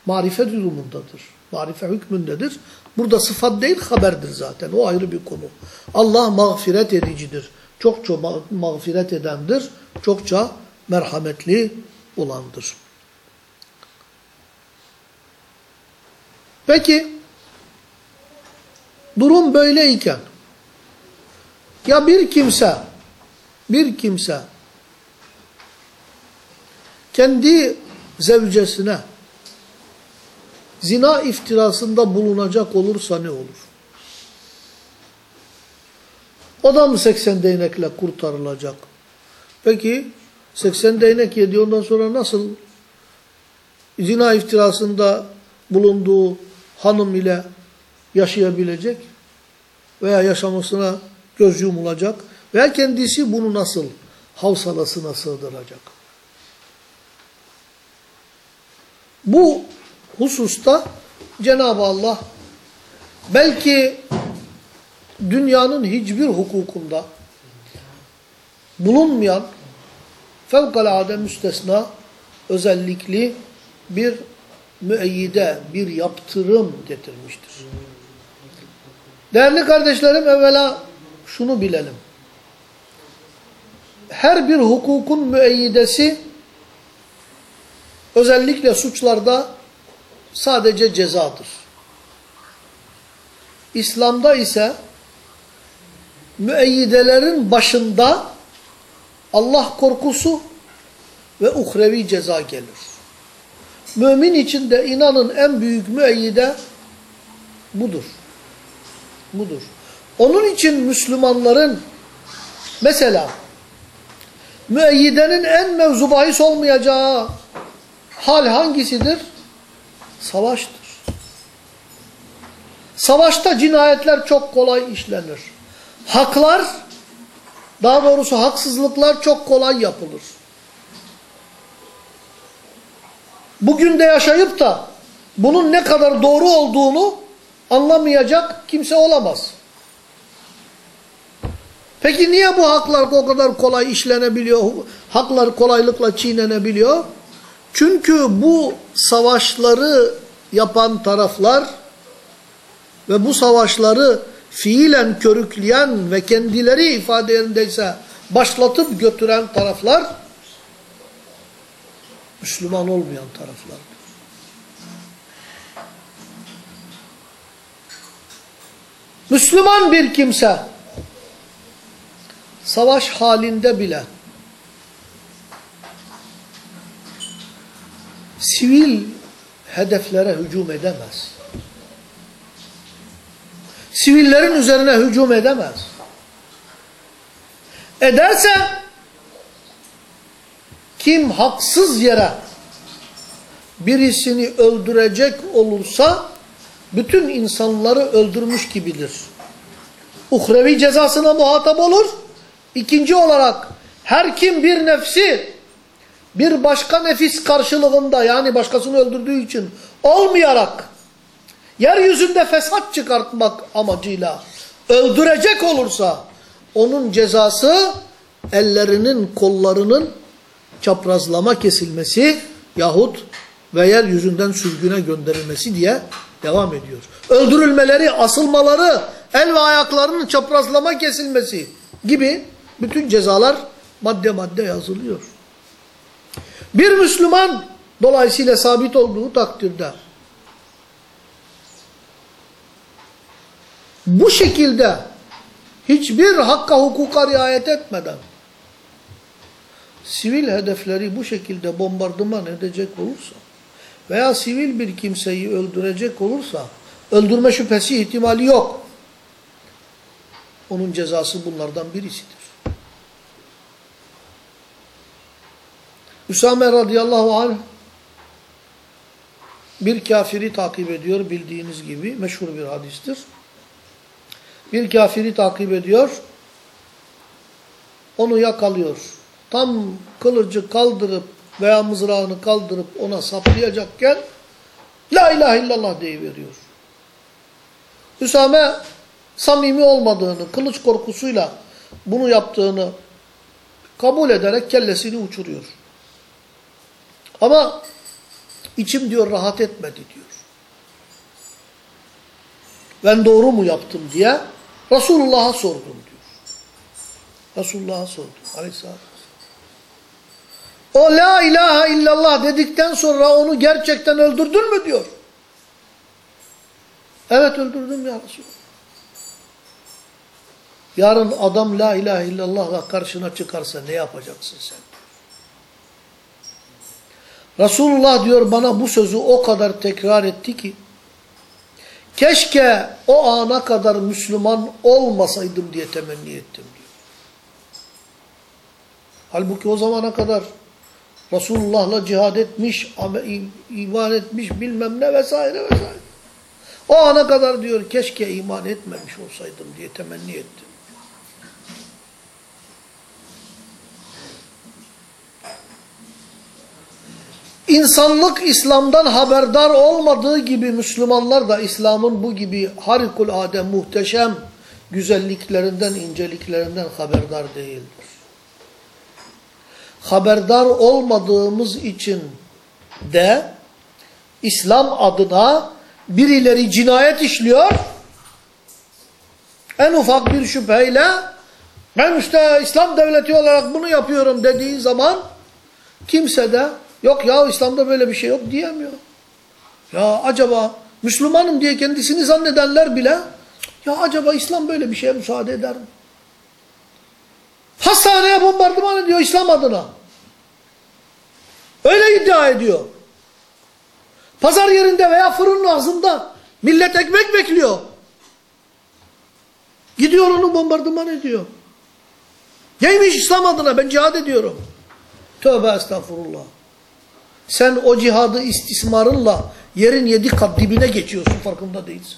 marife durumundadır. Marife hükmündedir. Burada sıfat değil haberdir zaten. O ayrı bir konu. Allah mağfiret edicidir. Çokça mağfiret edendir. Çokça merhametli olandır. Peki durum böyleyken ya bir kimse bir kimse kendi zevcesine zina iftirasında bulunacak olursa ne olur? O da mı 80 değnekle kurtarılacak? Peki 80 değnek yedi ondan sonra nasıl zina iftirasında bulunduğu hanım ile yaşayabilecek veya yaşamasına göz yumulacak veya kendisi bunu nasıl havsalasına sığdıracak? Bu hususta Cenab-ı Allah belki dünyanın hiçbir hukukunda bulunmayan fevkalade müstesna özellikli bir müeyyide, bir yaptırım getirmiştir. Değerli kardeşlerim evvela şunu bilelim. Her bir hukukun müeyyidesi özellikle suçlarda sadece cezadır. İslam'da ise müeyyidelerin başında Allah korkusu ve uhrevi ceza gelir. Mümin için de inanın en büyük müeyyide budur. Budur. Onun için Müslümanların mesela müeyyidenin en mevzu bahis olmayacağı hal hangisidir? Savaştır. Savaşta cinayetler çok kolay işlenir. Haklar, daha doğrusu haksızlıklar çok kolay yapılır. bugün de yaşayıp da bunun ne kadar doğru olduğunu anlamayacak kimse olamaz. Peki niye bu haklar o kadar kolay işlenebiliyor, haklar kolaylıkla çiğnenebiliyor? Çünkü bu savaşları yapan taraflar ve bu savaşları fiilen körükleyen ve kendileri ifade yerindeyse başlatıp götüren taraflar Müslüman olmayan taraflardır. Müslüman bir kimse savaş halinde bile sivil hedeflere hücum edemez. Sivillerin üzerine hücum edemez. Ederse kim haksız yere birisini öldürecek olursa bütün insanları öldürmüş gibidir. Uhrevi cezasına muhatap olur. İkinci olarak her kim bir nefsi bir başka nefis karşılığında yani başkasını öldürdüğü için olmayarak yeryüzünde fesat çıkartmak amacıyla öldürecek olursa onun cezası ellerinin kollarının çaprazlama kesilmesi yahut ve yeryüzünden sürgüne gönderilmesi diye devam ediyor. Öldürülmeleri, asılmaları, el ve ayaklarının çaprazlama kesilmesi gibi bütün cezalar madde madde yazılıyor. Bir Müslüman dolayısıyla sabit olduğu takdirde bu şekilde hiçbir hakka hukuka riayet etmeden sivil hedefleri bu şekilde bombardıman edecek olursa veya sivil bir kimseyi öldürecek olursa öldürme şüphesi ihtimali yok. Onun cezası bunlardan birisidir. Üsame radıyallahu anh bir kafiri takip ediyor bildiğiniz gibi meşhur bir hadistir. Bir kafiri takip ediyor. Onu yakalıyor. Tam kılıcı kaldırıp veya mızrağını kaldırıp ona saplayacakken La ilahe illallah deyiveriyor. Üsame samimi olmadığını, kılıç korkusuyla bunu yaptığını kabul ederek kellesini uçuruyor. Ama içim diyor rahat etmedi diyor. Ben doğru mu yaptım diye Resulullah'a sordum diyor. Resulullah'a sordum aleyhissalatü O la ilahe illallah dedikten sonra onu gerçekten öldürdün mü diyor. Evet öldürdüm ya Resulallah. Yarın adam la ilahe illallahla karşına çıkarsa ne yapacaksın sen? Resulullah diyor bana bu sözü o kadar tekrar etti ki keşke o ana kadar Müslüman olmasaydım diye temenni ettim diyor. Halbuki o zamana kadar Resulullah'la cihad etmiş, iman etmiş bilmem ne vesaire vesaire. O ana kadar diyor keşke iman etmemiş olsaydım diye temenni ettim. İnsanlık İslam'dan haberdar olmadığı gibi Müslümanlar da İslam'ın bu gibi harikulade muhteşem güzelliklerinden, inceliklerinden haberdar değildir. Haberdar olmadığımız için de İslam adına birileri cinayet işliyor, en ufak bir şüpheyle ben işte İslam devleti olarak bunu yapıyorum dediği zaman kimse de Yok ya İslam'da böyle bir şey yok diyemiyor. Ya acaba Müslümanım diye kendisini zannedenler bile ya acaba İslam böyle bir şeye müsaade eder mi? Hastaneye bombardıman ediyor İslam adına. Öyle iddia ediyor. Pazar yerinde veya fırının ağzında millet ekmek bekliyor. Gidiyor onu bombardıman ediyor. Neymiş İslam adına ben cihad ediyorum. Tövbe estağfurullah. Sen o cihadı istismarınla yerin yedi kat dibine geçiyorsun farkında değilsin.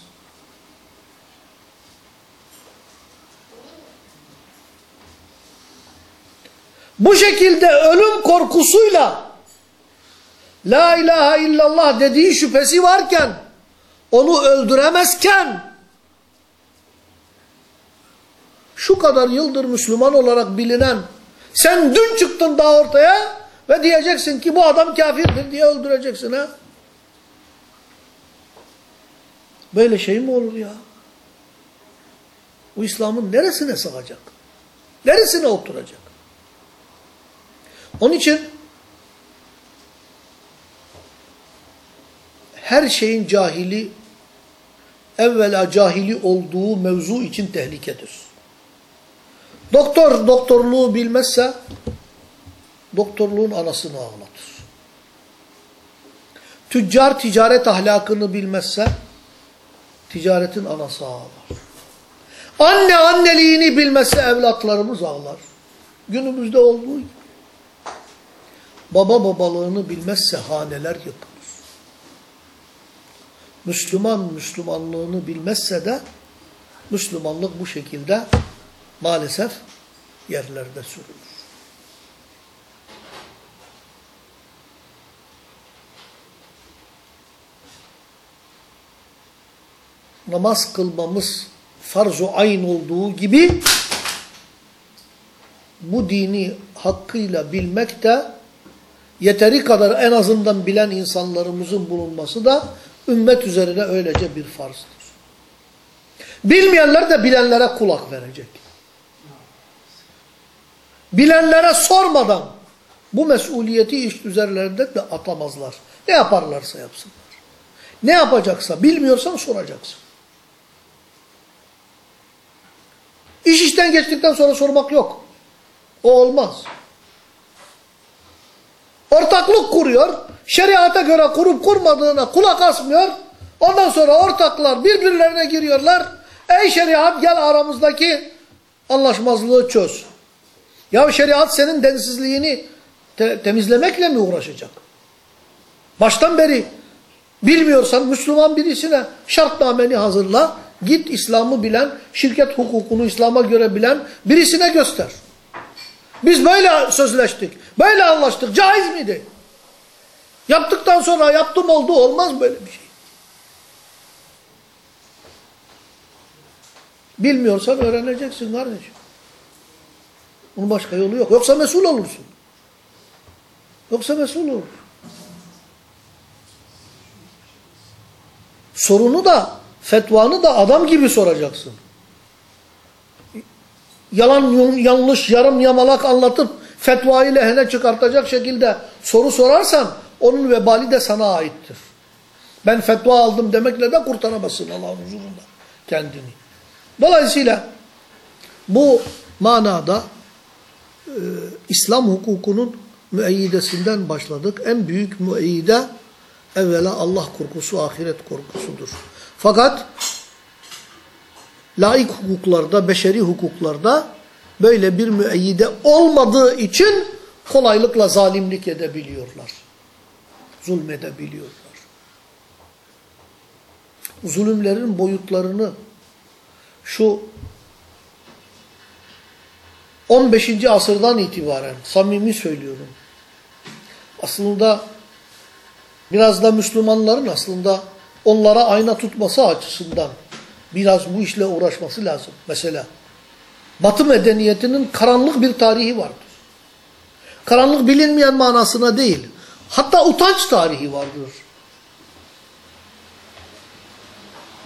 Bu şekilde ölüm korkusuyla La ilahe illallah dediği şüphesi varken, onu öldüremezken, şu kadar yıldır Müslüman olarak bilinen, sen dün çıktın daha ortaya ve diyeceksin ki bu adam kafirdir diye öldüreceksin ha. Böyle şey mi olur ya? Bu İslam'ın neresine sığacak? Neresine oturacak? Onun için her şeyin cahili evvela cahili olduğu mevzu için tehlikedir. Doktor doktorluğu bilmezse doktorluğun anasını ağlatır. Tüccar ticaret ahlakını bilmezse ticaretin anası ağlar. Anne anneliğini bilmezse evlatlarımız ağlar. Günümüzde olduğu gibi. Baba babalığını bilmezse haneler yıkılır. Müslüman Müslümanlığını bilmezse de Müslümanlık bu şekilde maalesef yerlerde sürülür. Namaz kılmamız farz-ı ayn olduğu gibi bu dini hakkıyla bilmek de yeteri kadar en azından bilen insanlarımızın bulunması da ümmet üzerine öylece bir farzdır. Bilmeyenler de bilenlere kulak verecek. Bilenlere sormadan bu mesuliyeti iş üzerlerinde de atamazlar. Ne yaparlarsa yapsınlar. Ne yapacaksa bilmiyorsan soracaksın. İş işten geçtikten sonra sormak yok. O olmaz. Ortaklık kuruyor. Şeriata göre kurup kurmadığına kulak asmıyor. Ondan sonra ortaklar birbirlerine giriyorlar. Ey şeriat gel aramızdaki anlaşmazlığı çöz. Ya şeriat senin densizliğini te temizlemekle mi uğraşacak? Baştan beri bilmiyorsan Müslüman birisine şartnameni hazırla. Git İslam'ı bilen, şirket hukukunu İslam'a göre bilen birisine göster. Biz böyle sözleştik, böyle anlaştık. Caiz miydi? Yaptıktan sonra yaptım oldu olmaz böyle bir şey. Bilmiyorsan öğreneceksin kardeşim. Bunun başka yolu yok. Yoksa mesul olursun. Yoksa mesul olur. Sorunu da, fetvanı da adam gibi soracaksın. Yalan, yanlış, yarım yamalak anlatıp fetvayı lehine çıkartacak şekilde soru sorarsan onun vebali de sana aittir. Ben fetva aldım demekle de kurtaramazsın Allah'ın huzurunda kendini. Dolayısıyla bu manada e, İslam hukukunun müeyyidesinden başladık. En büyük müeyyide evvela Allah korkusu, ahiret korkusudur. Fakat laik hukuklarda, beşeri hukuklarda böyle bir müeyyide olmadığı için kolaylıkla zalimlik edebiliyorlar. Zulmedebiliyorlar. Zulümlerin boyutlarını şu 15. asırdan itibaren samimi söylüyorum. Aslında biraz da Müslümanların aslında onlara ayna tutması açısından biraz bu işle uğraşması lazım. Mesela Batı medeniyetinin karanlık bir tarihi vardır. Karanlık bilinmeyen manasına değil. Hatta utanç tarihi vardır.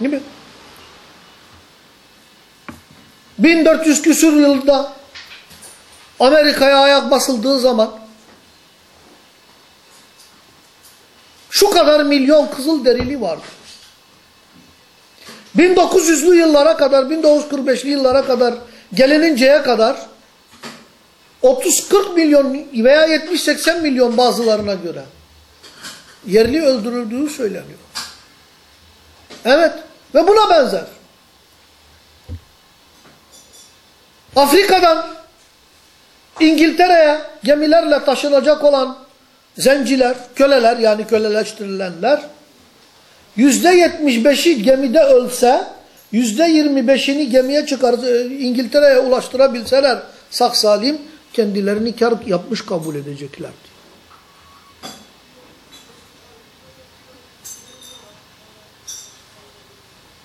Değil mi? 1400 küsur yılda Amerika'ya ayak basıldığı zaman şu kadar milyon kızıl derili vardı. 1900'lü yıllara kadar, 1945'li yıllara kadar gelininceye kadar 30-40 milyon veya 70-80 milyon bazılarına göre yerli öldürüldüğü söyleniyor. Evet ve buna benzer. Afrika'dan İngiltere'ye gemilerle taşınacak olan zenciler, köleler yani köleleştirilenler yüzde yetmiş beşi gemide ölse yüzde yirmi beşini gemiye çıkar e, İngiltere'ye ulaştırabilseler sak salim kendilerini kar yapmış kabul edeceklerdi.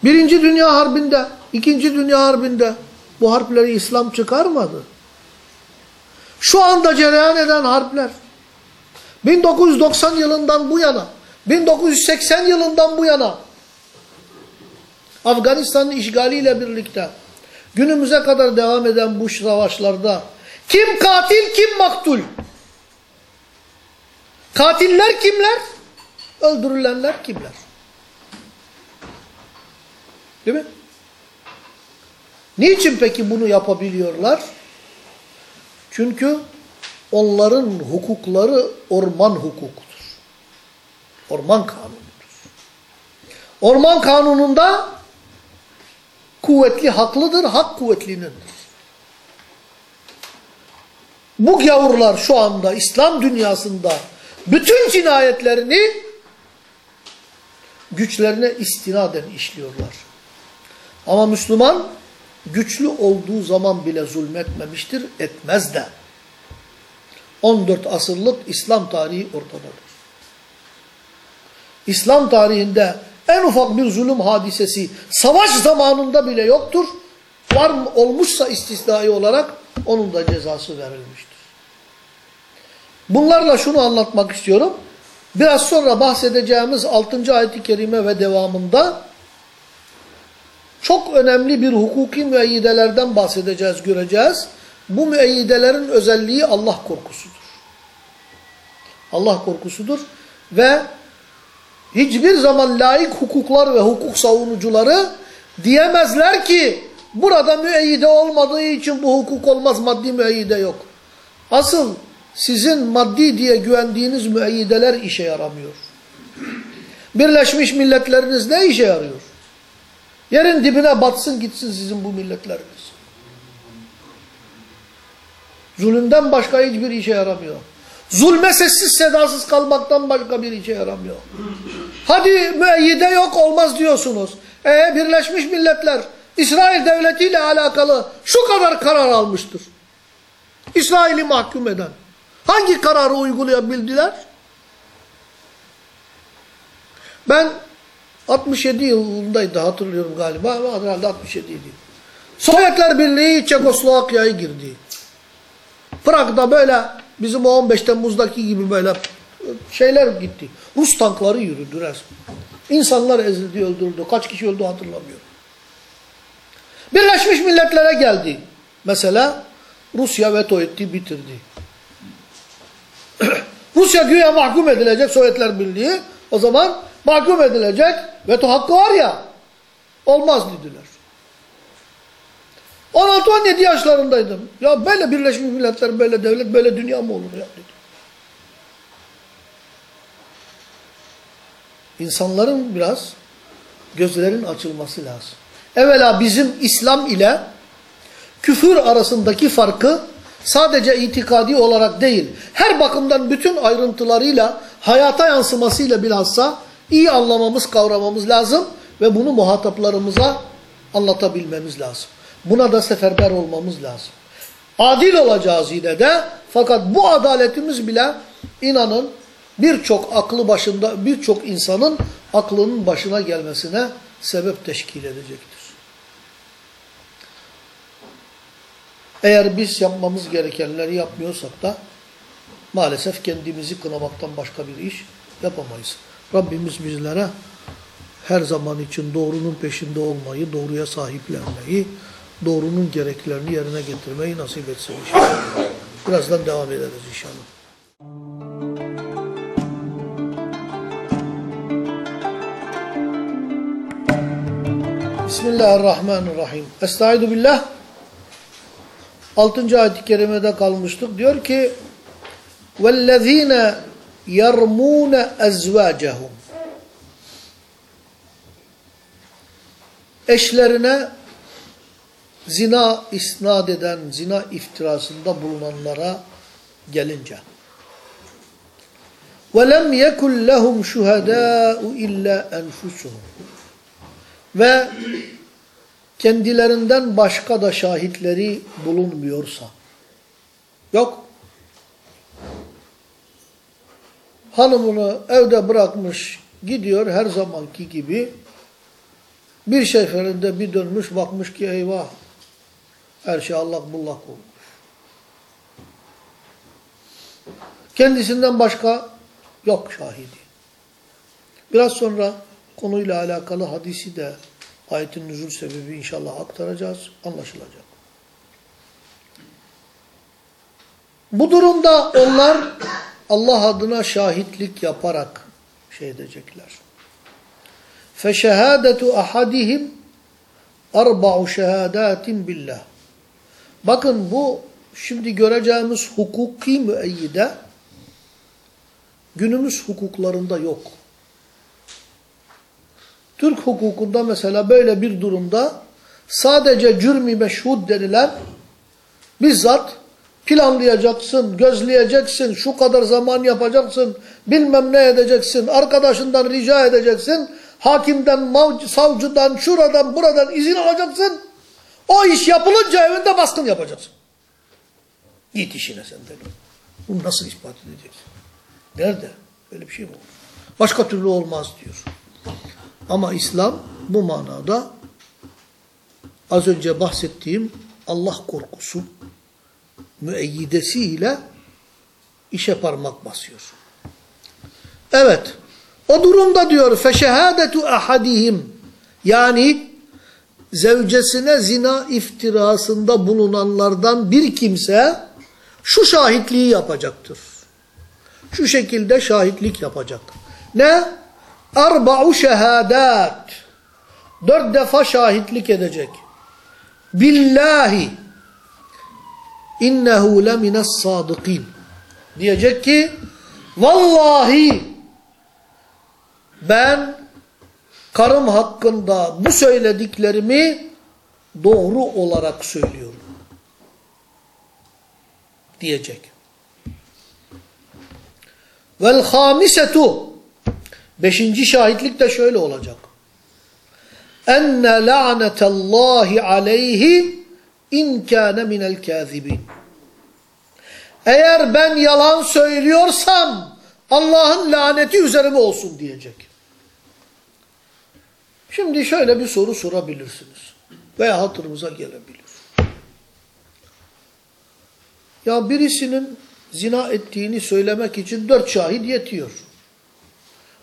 Birinci Dünya Harbi'nde, İkinci Dünya Harbi'nde bu harpleri İslam çıkarmadı. Şu anda cereyan eden harpler 1990 yılından bu yana 1980 yılından bu yana Afganistan'ın işgaliyle birlikte günümüze kadar devam eden bu savaşlarda kim katil kim maktul? Katiller kimler? Öldürülenler kimler? Değil mi? Niçin peki bunu yapabiliyorlar? Çünkü onların hukukları orman hukukudur. Orman kanunudur. Orman kanununda kuvvetli haklıdır, hak kuvvetlinindir. Bu gavurlar şu anda İslam dünyasında bütün cinayetlerini güçlerine istinaden işliyorlar. Ama Müslüman güçlü olduğu zaman bile zulmetmemiştir, etmez de. 14 asırlık İslam tarihi ortadadır. İslam tarihinde en ufak bir zulüm hadisesi savaş zamanında bile yoktur. Var olmuşsa istisnai olarak onun da cezası verilmiştir. Bunlarla şunu anlatmak istiyorum. Biraz sonra bahsedeceğimiz 6. ayet-i kerime ve devamında çok önemli bir hukuki müeyyidelerden bahsedeceğiz, göreceğiz. Bu müeyyidelerin özelliği Allah korkusudur. Allah korkusudur ve hiçbir zaman layık hukuklar ve hukuk savunucuları diyemezler ki burada müeyyide olmadığı için bu hukuk olmaz, maddi müeyyide yok. Asıl sizin maddi diye güvendiğiniz müeyyideler işe yaramıyor. Birleşmiş milletleriniz ne işe yarıyor? Yerin dibine batsın gitsin sizin bu milletleriniz. Zulümden başka hiçbir işe yaramıyor. Zulme sessiz sedasız kalmaktan başka bir işe yaramıyor. Hadi müeyyide yok olmaz diyorsunuz. E Birleşmiş Milletler İsrail devletiyle alakalı şu kadar karar almıştır. İsrail'i mahkum eden. Hangi kararı uygulayabildiler? Ben 67 yılındaydı hatırlıyorum galiba ama herhalde 67 idi. Sovyetler Birliği Çekoslovakya'ya girdi. Prag'da böyle bizim o 15 Temmuz'daki gibi böyle şeyler gitti. Rus tankları yürüdü resmen. İnsanlar ezildi, öldürüldü. Kaç kişi öldü hatırlamıyorum. Birleşmiş Milletler'e geldi. Mesela Rusya veto etti, bitirdi. Rusya güya mahkum edilecek Sovyetler Birliği. O zaman mahkum edilecek. Veto hakkı var ya. Olmaz dediler. 16-17 yaşlarındaydım. Ya böyle Birleşmiş Milletler, böyle devlet, böyle dünya mı olur ya. İnsanların biraz gözlerin açılması lazım. Evvela bizim İslam ile küfür arasındaki farkı sadece itikadi olarak değil, her bakımdan bütün ayrıntılarıyla, hayata yansımasıyla bilhassa iyi anlamamız, kavramamız lazım ve bunu muhataplarımıza anlatabilmemiz lazım. Buna da seferber olmamız lazım. Adil olacağız yine de fakat bu adaletimiz bile inanın birçok aklı başında, birçok insanın aklının başına gelmesine sebep teşkil edecektir. Eğer biz yapmamız gerekenleri yapmıyorsak da maalesef kendimizi kınamaktan başka bir iş yapamayız. Rabbimiz bizlere her zaman için doğrunun peşinde olmayı, doğruya sahiplenmeyi, doğrunun gereklerini yerine getirmeyi nasip etsin inşallah. Birazdan devam ederiz inşallah. Bismillahirrahmanirrahim. Estaizu billah. 6. ayet-i kerimede kalmıştık. Diyor ki وَالَّذ۪ينَ يَرْمُونَ اَزْوَاجَهُمْ Eşlerine zina isnat eden, zina iftirasında bulunanlara gelince وَلَمْ يَكُنْ لَهُمْ شُهَدَاءُ اِلَّا أَنْفُسُهُمْ Ve kendilerinden başka da şahitleri bulunmuyorsa. Yok. Hanımını evde bırakmış gidiyor her zamanki gibi. Bir seferinde bir dönmüş bakmış ki eyvah her şey allak bullak olmuş. Kendisinden başka yok şahidi. Biraz sonra konuyla alakalı hadisi de ayetin nüzul sebebi inşallah aktaracağız, anlaşılacak. Bu durumda onlar Allah adına şahitlik yaparak şey edecekler. فَشَهَادَةُ أَحَدِهِمْ أَرْبَعُ شَهَادَاتٍ billah. Bakın bu şimdi göreceğimiz hukuki müeyyide günümüz hukuklarında yok. Türk hukukunda mesela böyle bir durumda sadece cürmi meşhud denilen bizzat planlayacaksın, gözleyeceksin, şu kadar zaman yapacaksın, bilmem ne edeceksin, arkadaşından rica edeceksin, hakimden, savcıdan, şuradan, buradan izin alacaksın. O iş yapılınca evinde baskın yapacaksın. Git işine sen de. Bunu nasıl ispat edeceksin? Nerede? Böyle bir şey mi olur? Başka türlü olmaz diyor. Ama İslam bu manada az önce bahsettiğim Allah korkusu müeyyidesiyle işe parmak basıyor. Evet. O durumda diyor feşehadetu ahadihim yani zevcesine zina iftirasında bulunanlardan bir kimse şu şahitliği yapacaktır. Şu şekilde şahitlik yapacak. Ne? Arba'u şehadat. Dört defa şahitlik edecek. Billahi innehu lemines sadıkin. Diyecek ki vallahi ben karım hakkında bu söylediklerimi doğru olarak söylüyorum. Diyecek. Vel hamisetu Beşinci şahitlik de şöyle olacak. Enne la'netallahi aleyhi in kâne minel kâzibin. Eğer ben yalan söylüyorsam Allah'ın laneti üzerime olsun diyecek. Şimdi şöyle bir soru sorabilirsiniz. Veya hatırımıza gelebilir. Ya birisinin zina ettiğini söylemek için dört şahit yetiyor.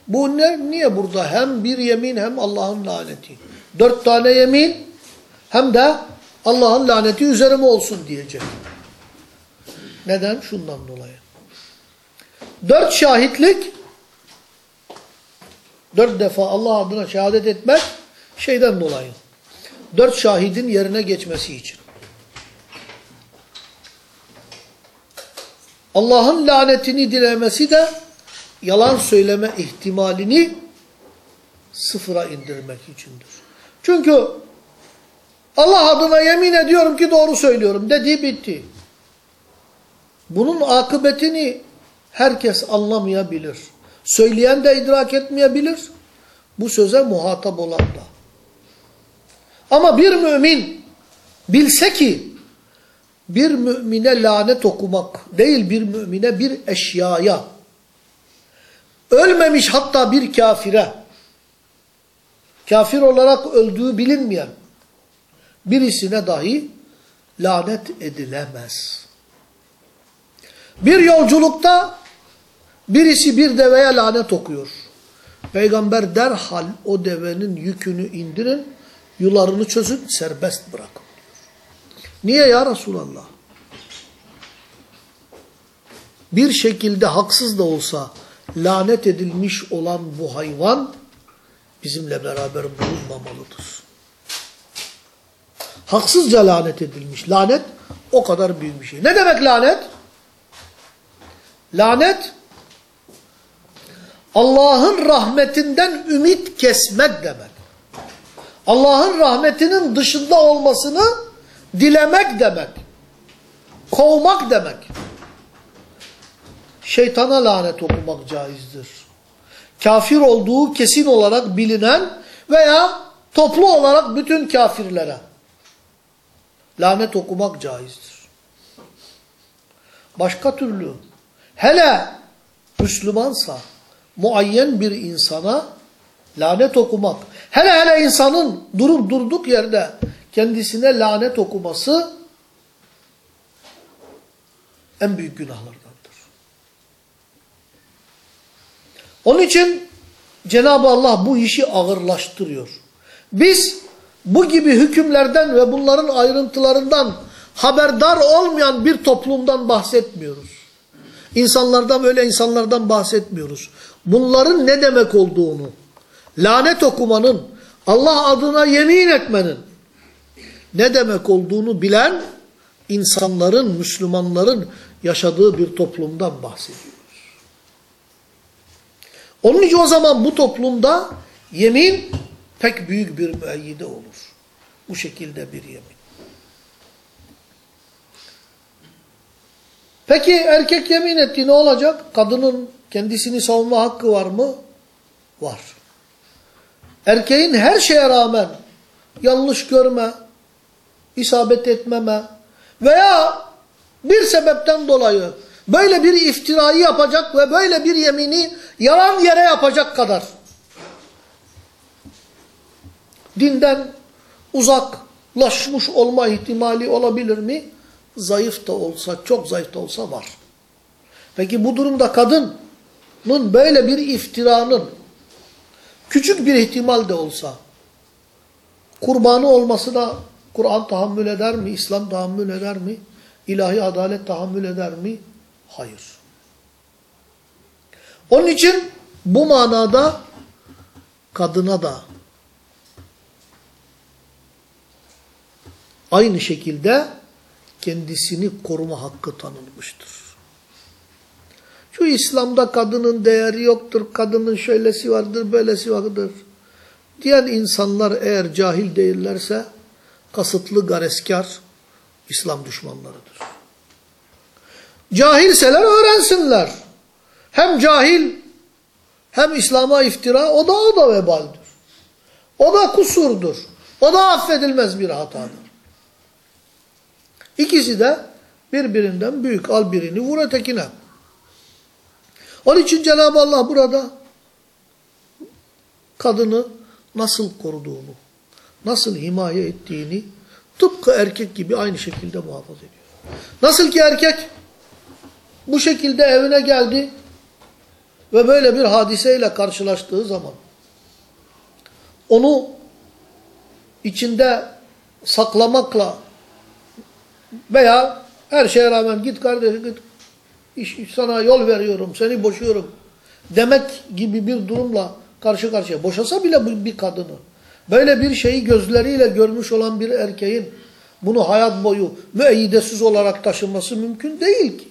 Bu ne? Niye burada hem bir yemin hem Allah'ın laneti? Dört tane yemin hem de Allah'ın laneti üzerime olsun diyecek. Neden? Şundan dolayı. Dört şahitlik dört defa Allah adına şehadet etmek şeyden dolayı. Dört şahidin yerine geçmesi için. Allah'ın lanetini dilemesi de yalan söyleme ihtimalini sıfıra indirmek içindir. Çünkü Allah adına yemin ediyorum ki doğru söylüyorum dedi bitti. Bunun akıbetini herkes anlamayabilir. Söyleyen de idrak etmeyebilir. Bu söze muhatap olan da. Ama bir mümin bilse ki bir mümine lanet okumak değil bir mümine bir eşyaya ölmemiş hatta bir kafire kafir olarak öldüğü bilinmeyen birisine dahi lanet edilemez. Bir yolculukta birisi bir deveye lanet okuyor. Peygamber derhal o devenin yükünü indirin, yularını çözün, serbest bırakın. Niye ya Resulallah? Bir şekilde haksız da olsa lanet edilmiş olan bu hayvan bizimle beraber bulunmamalıdır. Haksızca lanet edilmiş. Lanet o kadar büyük bir şey. Ne demek lanet? Lanet Allah'ın rahmetinden ümit kesmek demek. Allah'ın rahmetinin dışında olmasını dilemek demek. Kovmak demek. Şeytana lanet okumak caizdir. Kafir olduğu kesin olarak bilinen veya toplu olarak bütün kafirlere lanet okumak caizdir. Başka türlü hele Müslümansa muayyen bir insana lanet okumak, hele hele insanın durup durduk yerde kendisine lanet okuması en büyük günahlardandır. Onun için Cenab-ı Allah bu işi ağırlaştırıyor. Biz bu gibi hükümlerden ve bunların ayrıntılarından haberdar olmayan bir toplumdan bahsetmiyoruz. İnsanlardan böyle insanlardan bahsetmiyoruz. Bunların ne demek olduğunu, lanet okumanın, Allah adına yemin etmenin ne demek olduğunu bilen insanların, Müslümanların yaşadığı bir toplumdan bahsediyoruz. Onun için o zaman bu toplumda yemin pek büyük bir müeyyide olur. Bu şekilde bir yemin. Peki erkek yemin etti ne olacak? Kadının kendisini savunma hakkı var mı? Var. Erkeğin her şeye rağmen yanlış görme, isabet etmeme veya bir sebepten dolayı böyle bir iftirayı yapacak ve böyle bir yemini yalan yere yapacak kadar dinden uzaklaşmış olma ihtimali olabilir mi? Zayıf da olsa, çok zayıf da olsa var. Peki bu durumda kadının böyle bir iftiranın küçük bir ihtimal de olsa kurbanı olmasına Kur'an tahammül eder mi? İslam tahammül eder mi? İlahi adalet tahammül eder mi? Hayır. Onun için bu manada kadına da aynı şekilde kendisini koruma hakkı tanınmıştır. Şu İslam'da kadının değeri yoktur, kadının şöylesi vardır, böylesi vardır diyen insanlar eğer cahil değillerse kasıtlı gareskar İslam düşmanlarıdır. Cahilseler öğrensinler. Hem cahil hem İslam'a iftira o da o da vebaldir. O da kusurdur. O da affedilmez bir hatadır. İkisi de birbirinden büyük. Al birini vur ötekine. Onun için Cenab-ı Allah burada kadını nasıl koruduğunu, nasıl himaye ettiğini tıpkı erkek gibi aynı şekilde muhafaza ediyor. Nasıl ki erkek bu şekilde evine geldi ve böyle bir hadiseyle karşılaştığı zaman onu içinde saklamakla veya her şeye rağmen git kardeşim git iş, sana yol veriyorum seni boşuyorum demek gibi bir durumla karşı karşıya boşasa bile bir kadını böyle bir şeyi gözleriyle görmüş olan bir erkeğin bunu hayat boyu müeyyidesiz olarak taşıması mümkün değil ki.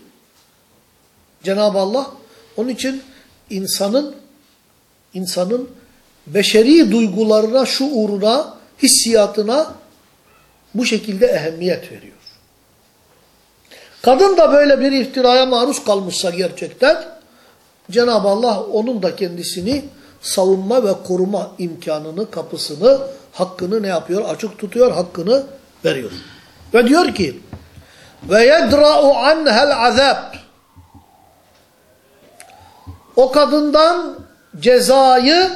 Cenab-ı Allah onun için insanın insanın beşeri duygularına, şuuruna, hissiyatına bu şekilde ehemmiyet veriyor. Kadın da böyle bir iftiraya maruz kalmışsa gerçekten Cenab-ı Allah onun da kendisini savunma ve koruma imkanını, kapısını, hakkını ne yapıyor? Açık tutuyor, hakkını veriyor. Ve diyor ki ve yedra'u anhel azab o kadından cezayı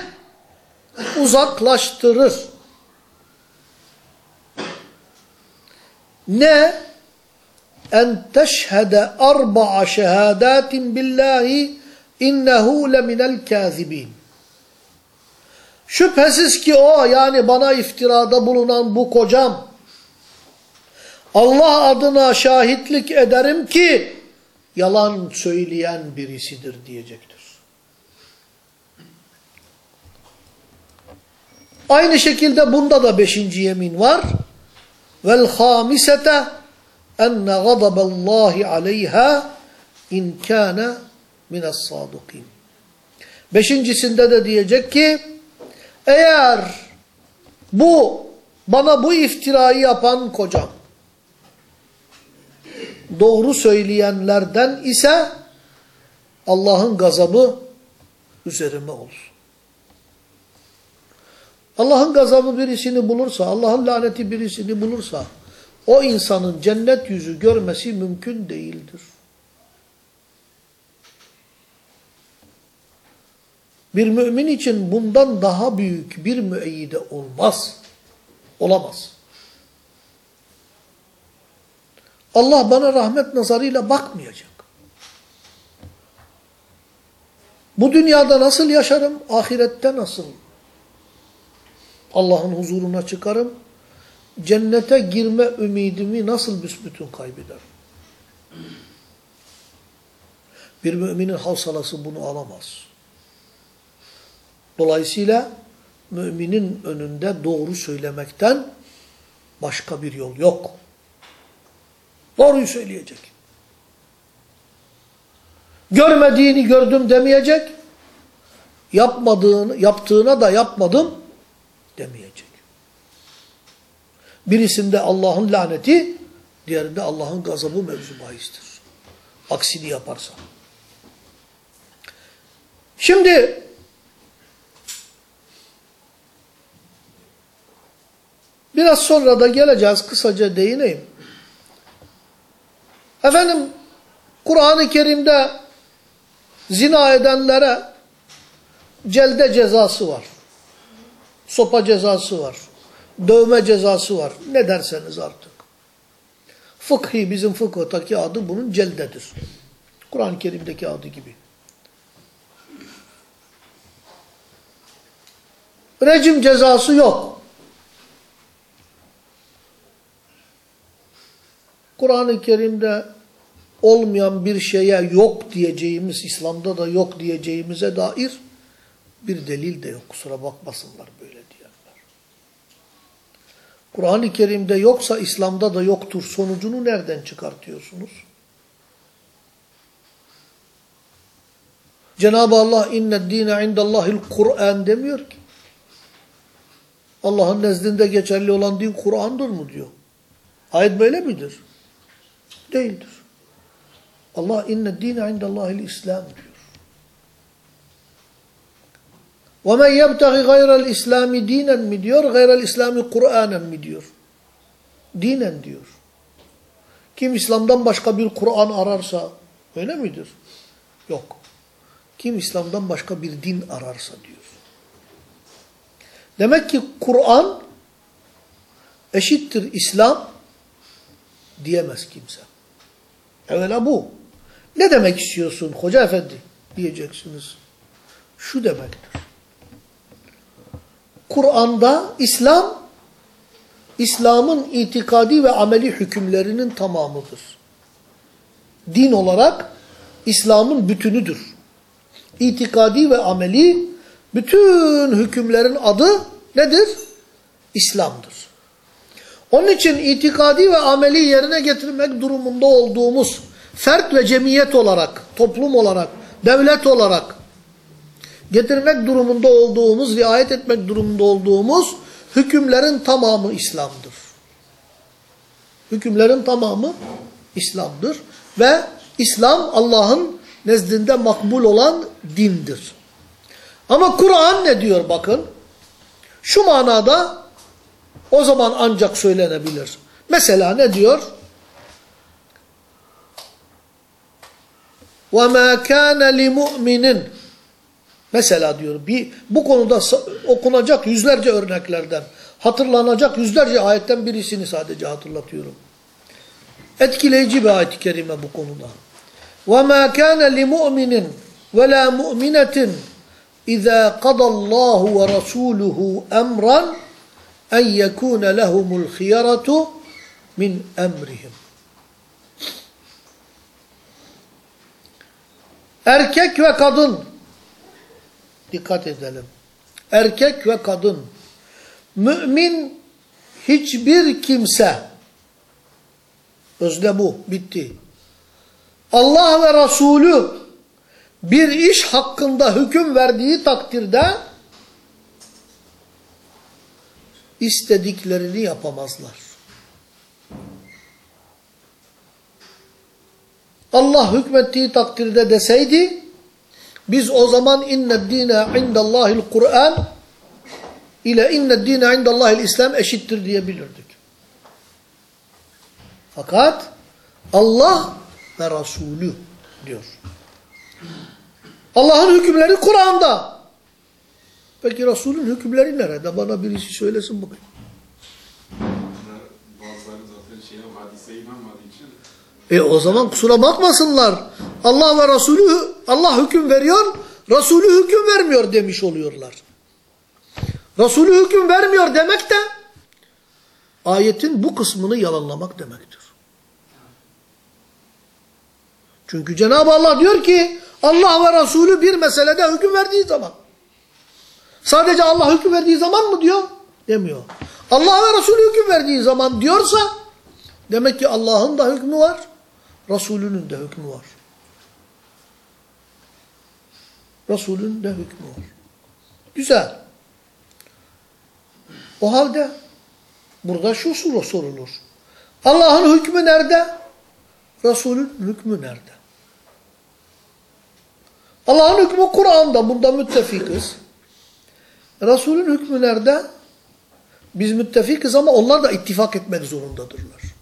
uzaklaştırır. Ne? En teşhede arba'a şehadatin billahi innehu leminel kâzibin. Şüphesiz ki o yani bana iftirada bulunan bu kocam Allah adına şahitlik ederim ki yalan söyleyen birisidir diyecektir. Aynı şekilde bunda da beşinci yemin var. Vel hamisete enne gadaballahi aleyha in kâne mines sadıkin. Beşincisinde de diyecek ki eğer bu bana bu iftirayı yapan kocam doğru söyleyenlerden ise Allah'ın gazabı üzerime olsun. Allah'ın gazabı birisini bulursa, Allah'ın laneti birisini bulursa, o insanın cennet yüzü görmesi mümkün değildir. Bir mümin için bundan daha büyük bir müeyyide olmaz. Olamaz. Allah bana rahmet nazarıyla bakmayacak. Bu dünyada nasıl yaşarım? Ahirette nasıl? Allah'ın huzuruna çıkarım. Cennete girme ümidimi nasıl büsbütün kaybederim? Bir müminin havsalası bunu alamaz. Dolayısıyla müminin önünde doğru söylemekten başka bir yol yok. Doğruyu söyleyecek. Görmediğini gördüm demeyecek. Yapmadığını, yaptığına da yapmadım demeyecek. Birisinde Allah'ın laneti, diğerinde Allah'ın gazabı mevzu bahistir. Aksini yaparsa. Şimdi biraz sonra da geleceğiz kısaca değineyim. Efendim Kur'an-ı Kerim'de zina edenlere celde cezası var. Sopa cezası var. Dövme cezası var. Ne derseniz artık. Fıkhi bizim fıkıhtaki adı bunun celdedir. Kur'an-ı Kerim'deki adı gibi. Rejim cezası yok. Kur'an-ı Kerim'de olmayan bir şeye yok diyeceğimiz, İslam'da da yok diyeceğimize dair bir delil de yok. Kusura bakmasınlar. Kur'an-ı Kerim'de yoksa İslam'da da yoktur. Sonucunu nereden çıkartıyorsunuz? Cenab-ı Allah inne dine indallahil Kur'an demiyor ki. Allah'ın nezdinde geçerli olan din Kur'an'dır mı diyor. Ayet böyle midir? Değildir. Allah inne dine indallahil İslam diyor. وَمَنْ يَبْتَغِ غَيْرَ الْاِسْلَامِ dinen mi diyor, غَيْرَ الْاِسْلَامِ Kur'anen mi diyor. Dinen diyor. Kim İslam'dan başka bir Kur'an ararsa, öyle midir? Yok. Kim İslam'dan başka bir din ararsa diyor. Demek ki Kur'an eşittir İslam diyemez kimse. Evvela bu. Ne demek istiyorsun hoca efendi diyeceksiniz. Şu demektir. Kur'an'da İslam, İslam'ın itikadi ve ameli hükümlerinin tamamıdır. Din olarak İslam'ın bütünüdür. İtikadi ve ameli bütün hükümlerin adı nedir? İslam'dır. Onun için itikadi ve ameli yerine getirmek durumunda olduğumuz fert ve cemiyet olarak, toplum olarak, devlet olarak getirmek durumunda olduğumuz, riayet etmek durumunda olduğumuz hükümlerin tamamı İslam'dır. Hükümlerin tamamı İslam'dır. Ve İslam Allah'ın nezdinde makbul olan dindir. Ama Kur'an ne diyor bakın? Şu manada o zaman ancak söylenebilir. Mesela ne diyor? وَمَا كَانَ لِمُؤْمِنٍ Mesela diyor bir, bu konuda okunacak yüzlerce örneklerden, hatırlanacak yüzlerce ayetten birisini sadece hatırlatıyorum. Etkileyici bir ayet-i kerime bu konuda. وَمَا كَانَ لِمُؤْمِنٍ وَلَا مُؤْمِنَةٍ اِذَا قَضَى اللّٰهُ وَرَسُولُهُ اَمْرًا اَنْ يَكُونَ لَهُمُ الْخِيَرَةُ min emrihim. Erkek ve kadın dikkat edelim. Erkek ve kadın mümin hiçbir kimse özne bu bitti. Allah ve Resulü bir iş hakkında hüküm verdiği takdirde istediklerini yapamazlar. Allah hükmettiği takdirde deseydi biz o zaman inne dine indallahil Kur'an ile inne dine indallahil İslam eşittir diyebilirdik. Fakat Allah ve Resulü diyor. Allah'ın hükümleri Kur'an'da. Peki Resulün hükümleri nerede? Bana birisi söylesin bakayım. Bazıları zaten şeye hadise inanmadığı için E o zaman kusura bakmasınlar. Allah ve Resulü Allah hüküm veriyor, Resulü hüküm vermiyor demiş oluyorlar. Resulü hüküm vermiyor demek de ayetin bu kısmını yalanlamak demektir. Çünkü Cenab-ı Allah diyor ki Allah ve Resulü bir meselede hüküm verdiği zaman. Sadece Allah hüküm verdiği zaman mı diyor? Demiyor. Allah ve Resulü hüküm verdiği zaman diyorsa demek ki Allah'ın da hükmü var, Resulünün de hükmü var. Resulün de hükmü var. Güzel. O halde burada şu soru sorulur. Allah'ın hükmü nerede? Resulün hükmü nerede? Allah'ın hükmü Kur'an'da. Bunda müttefikiz. Resulün hükmü nerede? Biz müttefikiz ama onlar da ittifak etmek zorundadırlar.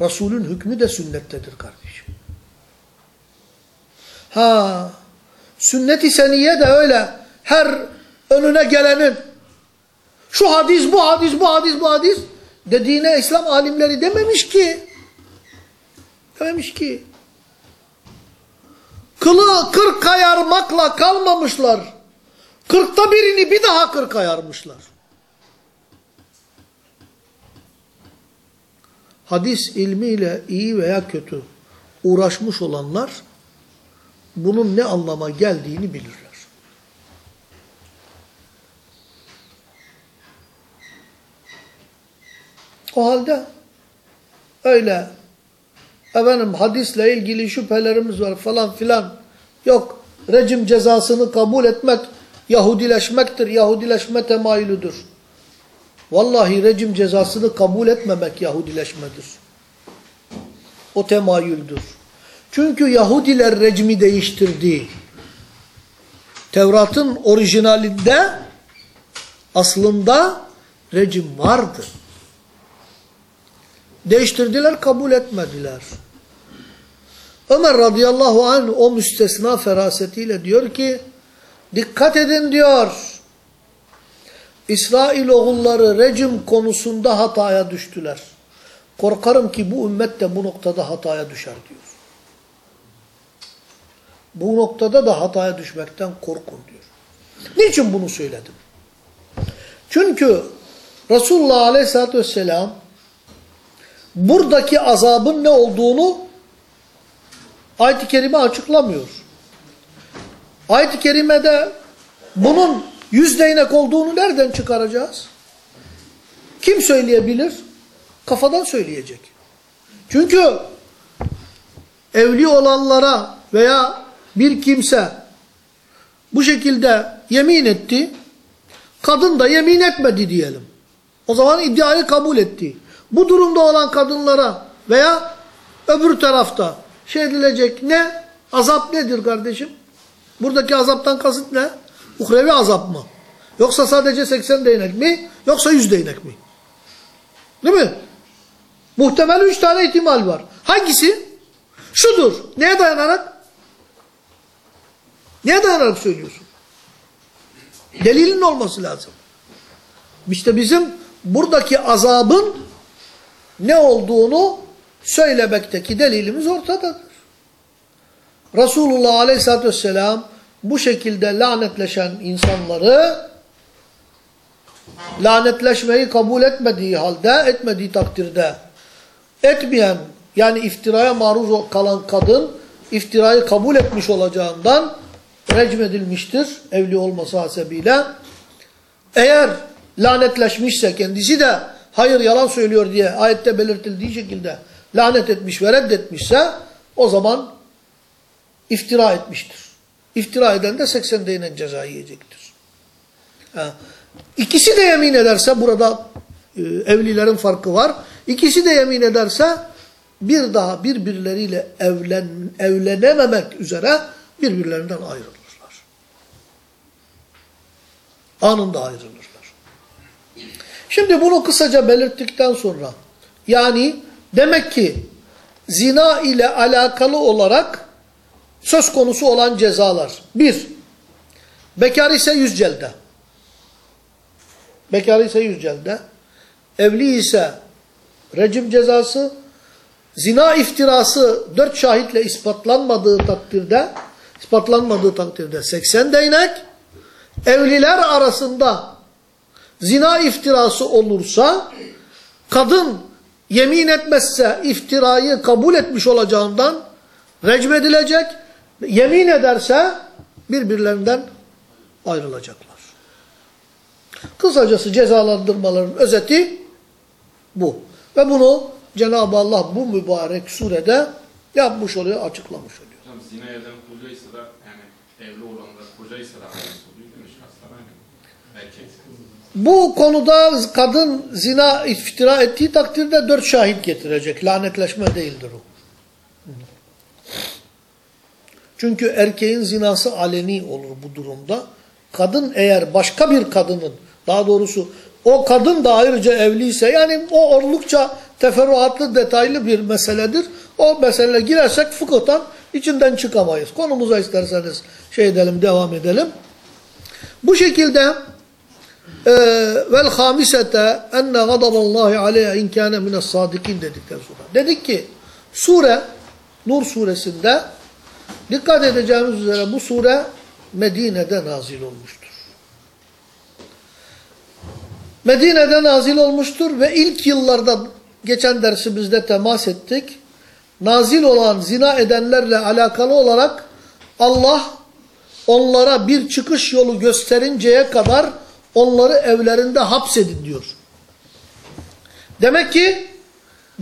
Resulün hükmü de sünnettedir kardeşim. Ha, sünnet-i seniye de öyle her önüne gelenin şu hadis, bu hadis, bu hadis, bu hadis dediğine İslam alimleri dememiş ki. Dememiş ki. Kılı kırk kayarmakla kalmamışlar. Kırkta birini bir daha kırk kayarmışlar. Hadis ilmiyle iyi veya kötü uğraşmış olanlar bunun ne anlama geldiğini bilirler. O halde öyle efendim hadisle ilgili şüphelerimiz var falan filan yok rejim cezasını kabul etmek Yahudileşmektir. Yahudileşme temayülüdür. Vallahi rejim cezasını kabul etmemek Yahudileşmedir. O temayüldür. Çünkü Yahudiler rejimi değiştirdi. Tevrat'ın orijinalinde aslında rejim vardı. Değiştirdiler, kabul etmediler. Ömer radıyallahu anh o müstesna ferasetiyle diyor ki, dikkat edin diyor, İsrail oğulları rejim konusunda hataya düştüler. Korkarım ki bu ümmet de bu noktada hataya düşer diyor. Bu noktada da hataya düşmekten korkun diyor. Niçin bunu söyledim? Çünkü Resulullah Aleyhisselatü Vesselam buradaki azabın ne olduğunu ayet-i kerime açıklamıyor. Ayet-i kerimede bunun yüz değnek olduğunu nereden çıkaracağız? Kim söyleyebilir? Kafadan söyleyecek. Çünkü evli olanlara veya bir kimse bu şekilde yemin etti, kadın da yemin etmedi diyelim. O zaman iddiayı kabul etti. Bu durumda olan kadınlara veya öbür tarafta şey edilecek ne? Azap nedir kardeşim? Buradaki azaptan kasıt ne? Uhrevi azap mı? Yoksa sadece 80 değnek mi? Yoksa 100 değnek mi? Değil mi? Muhtemel 3 tane ihtimal var. Hangisi? Şudur. Neye dayanarak? Neye dayanarak söylüyorsun? Delilin olması lazım. İşte bizim buradaki azabın ne olduğunu söylemekteki delilimiz ortadadır. Resulullah Aleyhisselatü Vesselam bu şekilde lanetleşen insanları lanetleşmeyi kabul etmediği halde, etmediği takdirde etmeyen yani iftiraya maruz kalan kadın iftirayı kabul etmiş olacağından recm edilmiştir evli olması hasebiyle. Eğer lanetleşmişse kendisi de hayır yalan söylüyor diye ayette belirtildiği şekilde lanet etmiş ve reddetmişse o zaman iftira etmiştir. İftira eden de 80 değnek ceza yiyecektir. Ha. İkisi de yemin ederse burada e, evlilerin farkı var. İkisi de yemin ederse bir daha birbirleriyle evlen, evlenememek üzere birbirlerinden ayrılırlar. Anında ayrılırlar. Şimdi bunu kısaca belirttikten sonra yani demek ki zina ile alakalı olarak söz konusu olan cezalar. Bir, Bekar ise yüz celde. Bekar ise yüz celde. Evli ise rejim cezası. Zina iftirası dört şahitle ispatlanmadığı takdirde ispatlanmadığı takdirde 80 değnek. Evliler arasında zina iftirası olursa kadın yemin etmezse iftirayı kabul etmiş olacağından recm edilecek. Yemin ederse birbirlerinden ayrılacaklar. Kısacası cezalandırmaların özeti bu. Ve bunu Cenab-ı Allah bu mübarek surede yapmış oluyor, açıklamış oluyor. Hocam zina eden kocaysa da yani evli olanlar kocaysa da aynısı oluyor değil mi? Şahslar aynı. Erkek. Bu konuda kadın zina iftira ettiği takdirde dört şahit getirecek. Lanetleşme değildir o. Çünkü erkeğin zinası aleni olur bu durumda. Kadın eğer başka bir kadının, daha doğrusu o kadın da ayrıca evliyse, yani o oldukça teferruatlı, detaylı bir meseledir. O mesele girersek fıkıhtan içinden çıkamayız. Konumuza isterseniz şey edelim, devam edelim. Bu şekilde vel hamisete enne gadaballahi aleyhe in kâne mines sadikin dedikten sonra. Dedik ki sure Nur suresinde dikkat edeceğimiz üzere bu sure Medine'de nazil olmuştur. Medine'de nazil olmuştur ve ilk yıllarda geçen dersimizde temas ettik. Nazil olan zina edenlerle alakalı olarak Allah onlara bir çıkış yolu gösterinceye kadar onları evlerinde hapsedin diyor. Demek ki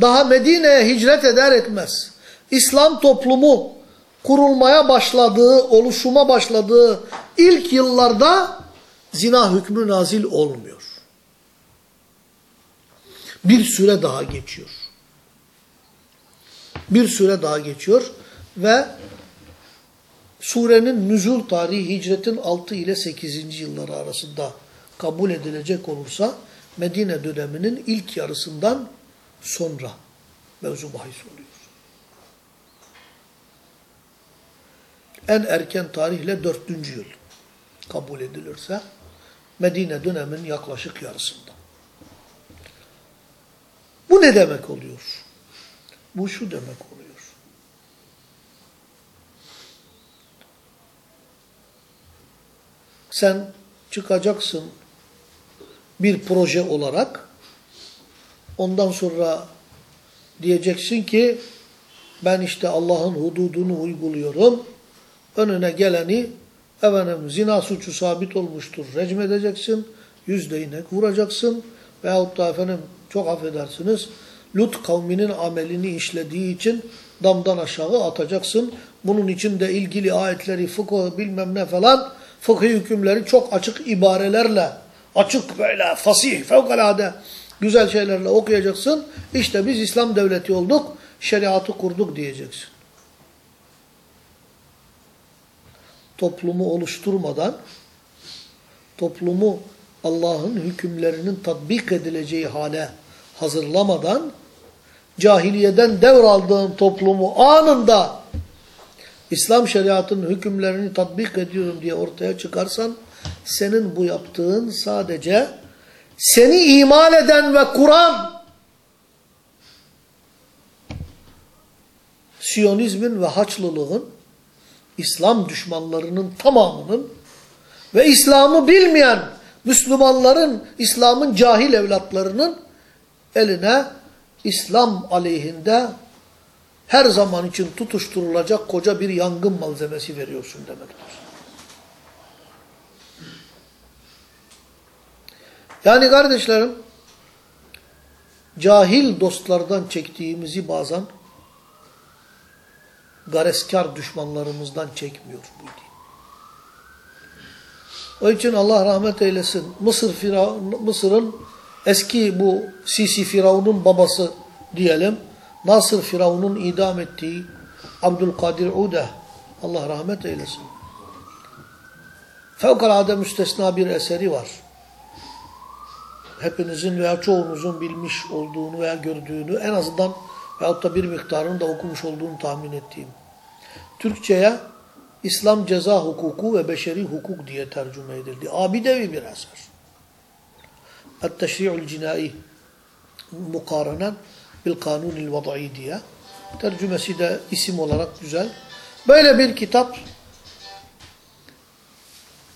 daha Medine'ye hicret eder etmez İslam toplumu kurulmaya başladığı, oluşuma başladığı ilk yıllarda zina hükmü nazil olmuyor. Bir süre daha geçiyor. Bir süre daha geçiyor ve surenin nüzul tarihi hicretin 6 ile 8. yılları arasında kabul edilecek olursa Medine döneminin ilk yarısından sonra mevzu bahis oluyor. En erken tarihle 4. yıl kabul edilirse Medine döneminin yaklaşık yarısında. Bu ne demek oluyor? Bu şu demek oluyor. Sen çıkacaksın bir proje olarak. Ondan sonra diyeceksin ki ben işte Allah'ın hududunu uyguluyorum. Önüne geleni efendim zina suçu sabit olmuştur. Recm edeceksin. Yüz değnek vuracaksın. Veyahut da efendim çok affedersiniz Lut kavminin amelini işlediği için damdan aşağı atacaksın. Bunun için de ilgili ayetleri, fıkıh bilmem ne falan fıkıh hükümleri çok açık ibarelerle, açık böyle fasih, fevkalade güzel şeylerle okuyacaksın. İşte biz İslam devleti olduk, şeriatı kurduk diyeceksin. Toplumu oluşturmadan, toplumu Allah'ın hükümlerinin tatbik edileceği hale hazırlamadan, cahiliyeden devraldığın toplumu anında İslam şeriatının hükümlerini tatbik ediyorum diye ortaya çıkarsan, senin bu yaptığın sadece seni imal eden ve kuran Siyonizmin ve Haçlılığın, İslam düşmanlarının tamamının ve İslam'ı bilmeyen Müslümanların, İslam'ın cahil evlatlarının eline İslam aleyhinde her zaman için tutuşturulacak koca bir yangın malzemesi veriyorsun demektir. Yani kardeşlerim, cahil dostlardan çektiğimizi bazen gareskar düşmanlarımızdan çekmiyor bu din. O için Allah rahmet eylesin. Mısır Mısır'ın eski bu Sisi Firavun'un babası diyelim. Nasır Firavun'un idam ettiği Abdülkadir Ude Allah rahmet eylesin. Fevkalade müstesna bir eseri var. Hepinizin veya çoğunuzun bilmiş olduğunu veya gördüğünü en azından veyahut da bir miktarını da okumuş olduğunu tahmin ettiğim. Türkçe'ye İslam ceza hukuku ve beşeri hukuk diye tercüme edildi. Abidevi bir eser. El-Teşri'ul Cinai mukarenen bil kanunil vad'i diye. Tercümesi de isim olarak güzel. Böyle bir kitap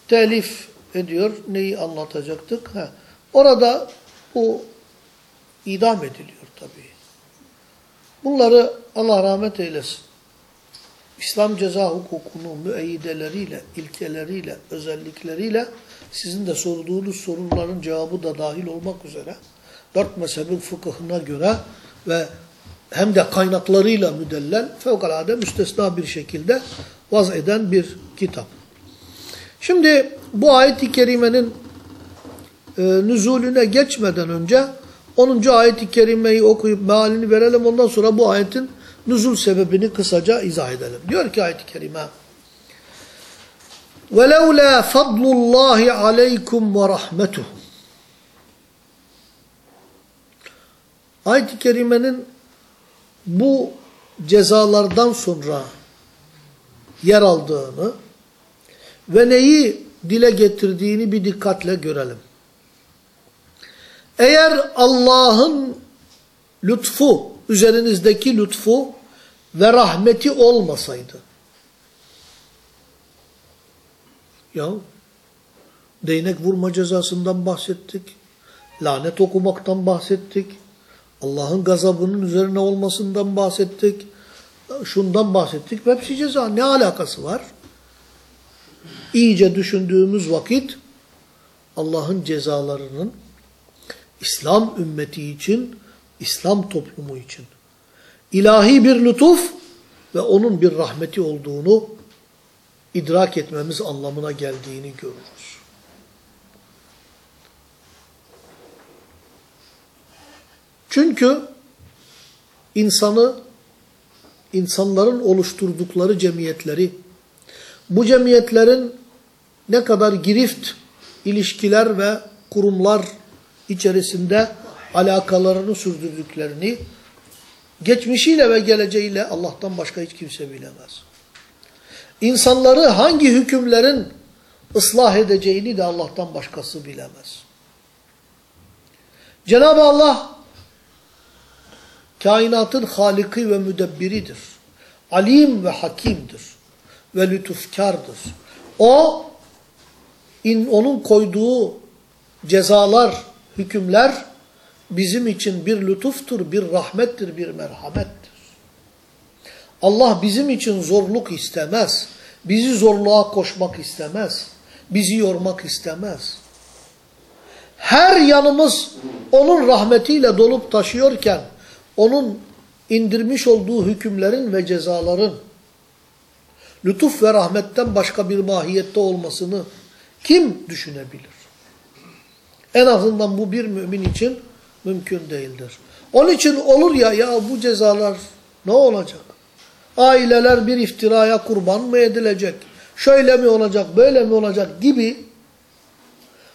telif ediyor. Neyi anlatacaktık? Ha. Orada bu idam ediliyor tabii. Bunları Allah rahmet eylesin. İslam ceza hukukunun müeyyideleriyle, ilkeleriyle, özellikleriyle sizin de sorduğunuz sorunların cevabı da dahil olmak üzere dört mezhebin fıkıhına göre ve hem de kaynaklarıyla müdellel fevkalade müstesna bir şekilde vaz eden bir kitap. Şimdi bu ayet-i kerimenin e, nüzulüne geçmeden önce 10. ayet-i kerimeyi okuyup mealini verelim. Ondan sonra bu ayetin nüzul sebebini kısaca izah edelim. Diyor ki ayet-i kerime وَلَوْلَا فَضْلُ اللّٰهِ عَلَيْكُمْ وَرَحْمَتُهُ Ayet-i kerimenin bu cezalardan sonra yer aldığını ve neyi dile getirdiğini bir dikkatle görelim. Eğer Allah'ın lütfu, üzerinizdeki lütfu ve rahmeti olmasaydı, ya değnek vurma cezasından bahsettik, lanet okumaktan bahsettik, Allah'ın gazabının üzerine olmasından bahsettik, şundan bahsettik, hepsi ceza. Ne alakası var? İyice düşündüğümüz vakit Allah'ın cezalarının İslam ümmeti için, İslam toplumu için ilahi bir lütuf ve onun bir rahmeti olduğunu idrak etmemiz anlamına geldiğini görürüz. Çünkü insanı, insanların oluşturdukları cemiyetleri, bu cemiyetlerin ne kadar girift ilişkiler ve kurumlar içerisinde alakalarını sürdürdüklerini geçmişiyle ve geleceğiyle Allah'tan başka hiç kimse bilemez. İnsanları hangi hükümlerin ıslah edeceğini de Allah'tan başkası bilemez. Cenab-ı Allah kainatın haliki ve müdebbiridir. Alim ve hakimdir. Ve lütufkardır. O, in, onun koyduğu cezalar, hükümler bizim için bir lütuftur, bir rahmettir, bir merhamettir. Allah bizim için zorluk istemez. Bizi zorluğa koşmak istemez. Bizi yormak istemez. Her yanımız onun rahmetiyle dolup taşıyorken, onun indirmiş olduğu hükümlerin ve cezaların lütuf ve rahmetten başka bir mahiyette olmasını kim düşünebilir? En azından bu bir mümin için mümkün değildir. Onun için olur ya ya bu cezalar ne olacak? Aileler bir iftiraya kurban mı edilecek? Şöyle mi olacak, böyle mi olacak gibi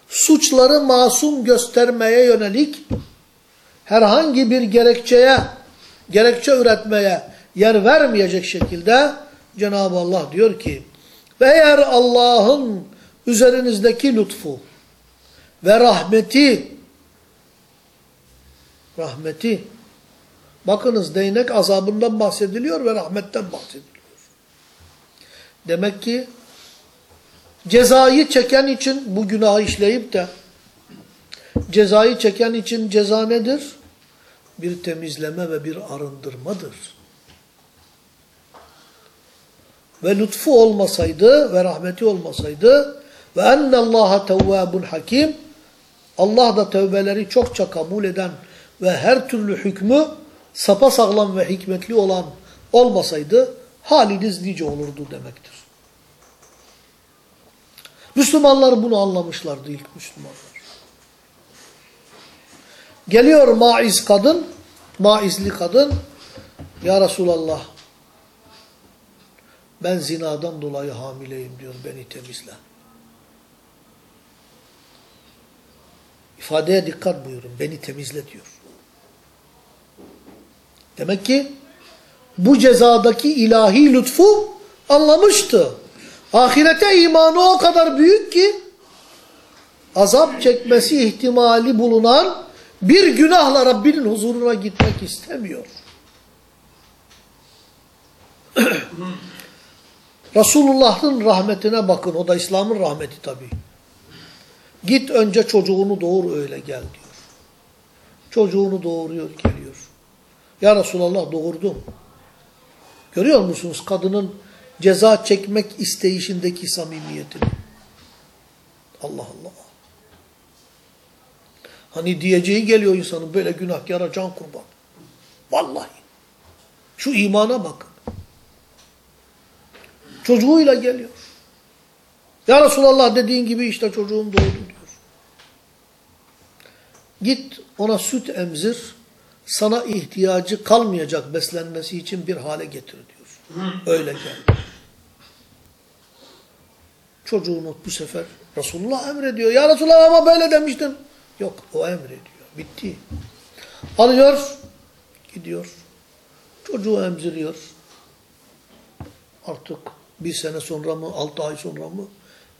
suçları masum göstermeye yönelik herhangi bir gerekçeye, gerekçe üretmeye yer vermeyecek şekilde Cenab-ı Allah diyor ki ve eğer Allah'ın üzerinizdeki lütfu ve rahmeti rahmeti bakınız değnek azabından bahsediliyor ve rahmetten bahsediliyor. Demek ki cezayı çeken için bu günahı işleyip de cezayı çeken için ceza nedir? Bir temizleme ve bir arındırmadır. Ve lütfu olmasaydı ve rahmeti olmasaydı ve ennallaha tevvabun hakim Allah da tövbeleri çokça kabul eden ve her türlü hükmü sapasağlam ve hikmetli olan olmasaydı haliniz nice olurdu demektir. Müslümanlar bunu anlamışlardı ilk Müslümanlar. Geliyor maiz kadın, maizli kadın, Ya Resulallah ben zinadan dolayı hamileyim diyor beni temizle. İfadeye dikkat buyurun beni temizle diyor. Demek ki bu cezadaki ilahi lütfu anlamıştı. Ahirete imanı o kadar büyük ki azap çekmesi ihtimali bulunan bir günahla Rabbinin huzuruna gitmek istemiyor. Resulullah'ın rahmetine bakın. O da İslam'ın rahmeti tabii. Git önce çocuğunu doğur öyle gel diyor. Çocuğunu doğuruyor geliyor. Ya Resulallah doğurdum. Görüyor musunuz kadının ceza çekmek isteyişindeki samimiyetini? Allah Allah. Hani diyeceği geliyor insanın böyle günahkara can kurban. Vallahi. Şu imana bakın. Çocuğuyla geliyor. Ya Resulallah dediğin gibi işte çocuğum doğdu diyor. Git ona süt emzir, sana ihtiyacı kalmayacak beslenmesi için bir hale getir diyor. Öyle gel. Çocuğunu bu sefer Resulullah emrediyor. Ya Resulallah ama böyle demiştin. Yok o emrediyor. Bitti. Alıyor, gidiyor. Çocuğu emziriyor. Artık bir sene sonra mı, altı ay sonra mı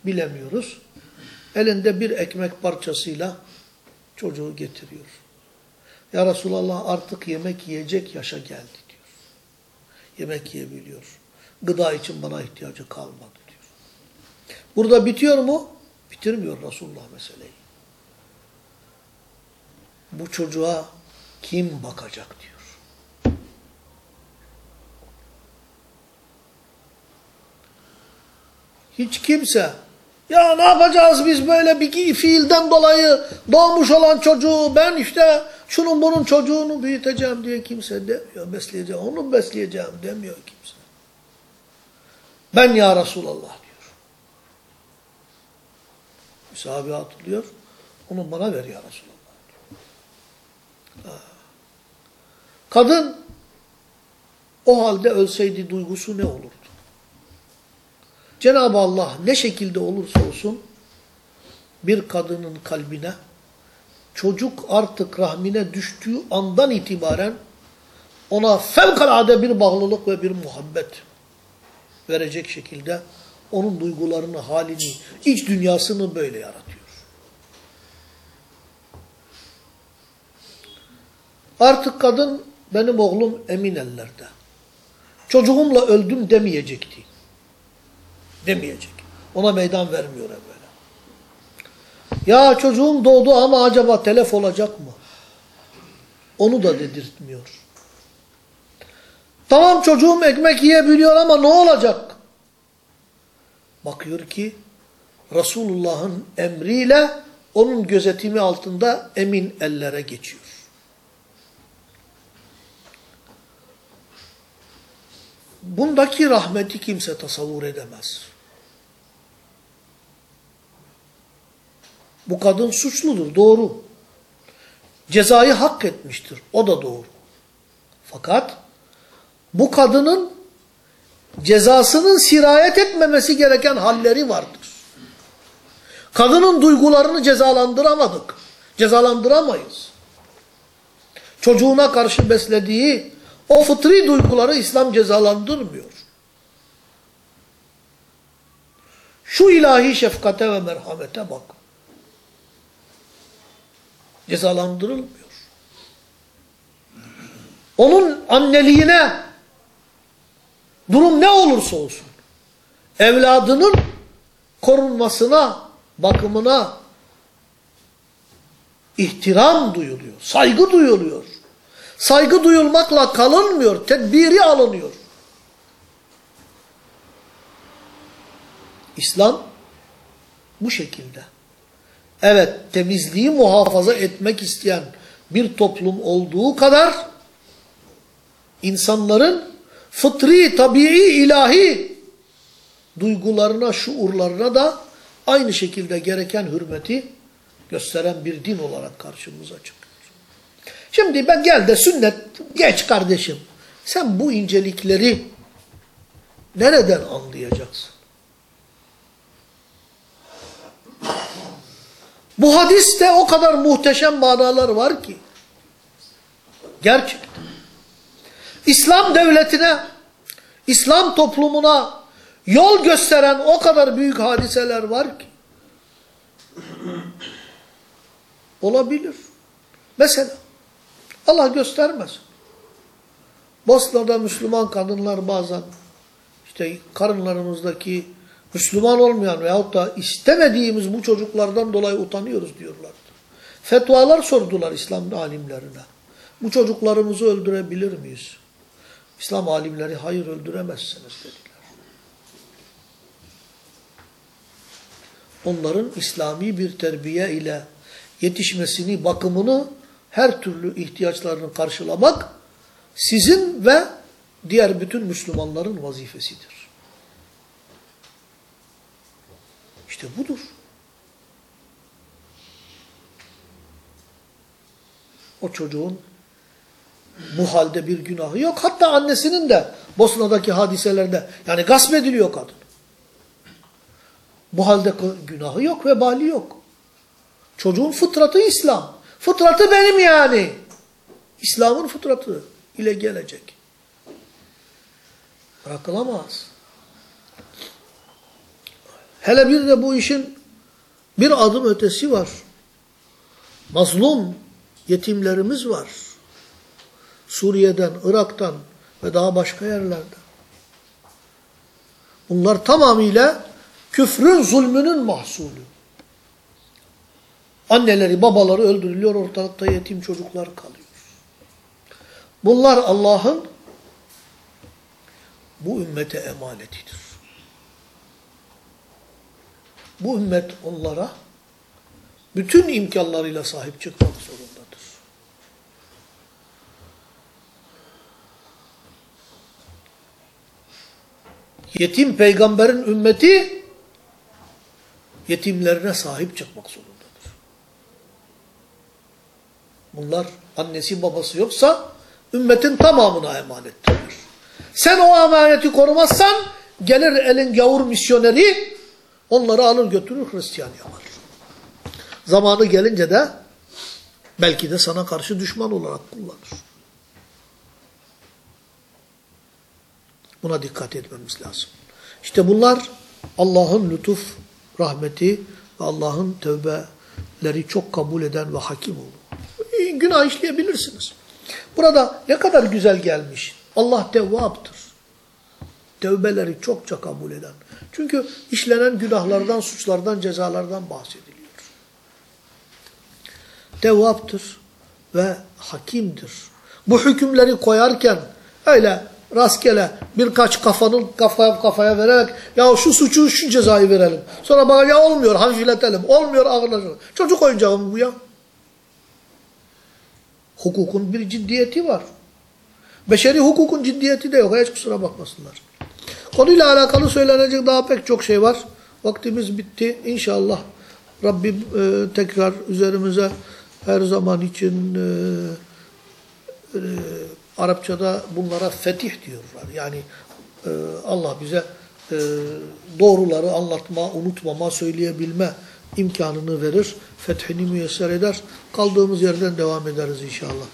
bilemiyoruz. Elinde bir ekmek parçasıyla çocuğu getiriyor. Ya Resulallah artık yemek yiyecek yaşa geldi diyor. Yemek yiyebiliyor. Gıda için bana ihtiyacı kalmadı diyor. Burada bitiyor mu? Bitirmiyor Resulullah meseleyi. Bu çocuğa kim bakacak diyor. Hiç kimse ya ne yapacağız biz böyle bir fiilden dolayı doğmuş olan çocuğu ben işte şunun bunun çocuğunu büyüteceğim diye kimse demiyor. Besleyeceğim, onu besleyeceğim demiyor kimse. Ben ya Resulallah diyor. Bir sahabe atılıyor. Onu bana ver ya Resulallah diyor. Kadın o halde ölseydi duygusu ne olurdu? Cenab-ı Allah ne şekilde olursa olsun bir kadının kalbine çocuk artık rahmine düştüğü andan itibaren ona fevkalade bir bağlılık ve bir muhabbet verecek şekilde onun duygularını, halini, iç dünyasını böyle yaratıyor. Artık kadın benim oğlum emin ellerde. Çocuğumla öldüm demeyecekti demeyecek. Ona meydan vermiyor evvela. Ya çocuğum doğdu ama acaba telef olacak mı? Onu da dedirtmiyor. Tamam çocuğum ekmek yiyebiliyor ama ne olacak? Bakıyor ki Resulullah'ın emriyle onun gözetimi altında emin ellere geçiyor. Bundaki rahmeti kimse tasavvur edemez. Bu kadın suçludur, doğru. Cezayı hak etmiştir, o da doğru. Fakat bu kadının cezasının sirayet etmemesi gereken halleri vardır. Kadının duygularını cezalandıramadık. Cezalandıramayız. Çocuğuna karşı beslediği o fıtri duyguları İslam cezalandırmıyor. Şu ilahi şefkate ve merhamete bak. Cezalandırılmıyor. Onun anneliğine durum ne olursa olsun evladının korunmasına, bakımına ihtiram duyuluyor, saygı duyuluyor. Saygı duyulmakla kalınmıyor, tedbiri alınıyor. İslam bu şekilde. Evet, temizliği muhafaza etmek isteyen bir toplum olduğu kadar insanların fıtri, tabii, ilahi duygularına, şuurlarına da aynı şekilde gereken hürmeti gösteren bir din olarak karşımıza çıkıyor. Şimdi ben gel de sünnet geç kardeşim. Sen bu incelikleri nereden anlayacaksın? Bu hadiste o kadar muhteşem manalar var ki. Gerçekten. İslam devletine, İslam toplumuna yol gösteren o kadar büyük hadiseler var ki. Olabilir. Mesela Allah göstermez. Bosna'da Müslüman kadınlar bazen işte karınlarımızdaki Müslüman olmayan veyahut da istemediğimiz bu çocuklardan dolayı utanıyoruz diyorlardı. Fetvalar sordular İslam alimlerine. Bu çocuklarımızı öldürebilir miyiz? İslam alimleri hayır öldüremezsiniz dediler. Onların İslami bir terbiye ile yetişmesini, bakımını, her türlü ihtiyaçlarını karşılamak sizin ve diğer bütün Müslümanların vazifesidir. İşte budur. O çocuğun bu halde bir günahı yok. Hatta annesinin de Bosna'daki hadiselerde yani gasp ediliyor kadın. Bu halde günahı yok, vebali yok. Çocuğun fıtratı İslam. Fıtratı benim yani. İslam'ın fıtratı ile gelecek. Bırakılamaz. Hele bir de bu işin bir adım ötesi var. Mazlum yetimlerimiz var. Suriye'den, Irak'tan ve daha başka yerlerden. Bunlar tamamıyla küfrün, zulmünün mahsulü. Anneleri, babaları öldürülüyor, ortalıkta yetim çocuklar kalıyor. Bunlar Allah'ın bu ümmete emanetidir. Bu ümmet onlara bütün imkanlarıyla sahip çıkmak zorundadır. Yetim peygamberin ümmeti yetimlerine sahip çıkmak zorundadır. Bunlar annesi babası yoksa ümmetin tamamına emanettirler. Sen o emaneti korumazsan gelir elin gavur misyoneri onları alır götürür Hristiyan yapar. Zamanı gelince de belki de sana karşı düşman olarak kullanır. Buna dikkat etmemiz lazım. İşte bunlar Allah'ın lütuf, rahmeti ve Allah'ın tövbeleri çok kabul eden ve hakim olur. Günah işleyebilirsiniz. Burada ne kadar güzel gelmiş. Allah tevvaptır. Tevbeleri çokça kabul eden. Çünkü işlenen günahlardan, suçlardan, cezalardan bahsediliyor. Tevvaptır ve hakimdir. Bu hükümleri koyarken öyle rastgele birkaç kafanın kafaya, kafaya vererek ya şu suçu şu cezayı verelim. Sonra bana ya olmuyor hafifletelim. Olmuyor ağırlaşalım. Çocuk oyuncağı mı bu ya? Hukukun bir ciddiyeti var. Beşeri hukukun ciddiyeti de yok. Hiç kusura bakmasınlar. Konuyla alakalı söylenecek daha pek çok şey var. Vaktimiz bitti. İnşallah Rabbim e, tekrar üzerimize her zaman için e, e, Arapçada bunlara fetih diyorlar. Yani e, Allah bize e, doğruları anlatma, unutmama, söyleyebilme imkanını verir. Fethini müyesser eder. Kaldığımız yerden devam ederiz inşallah.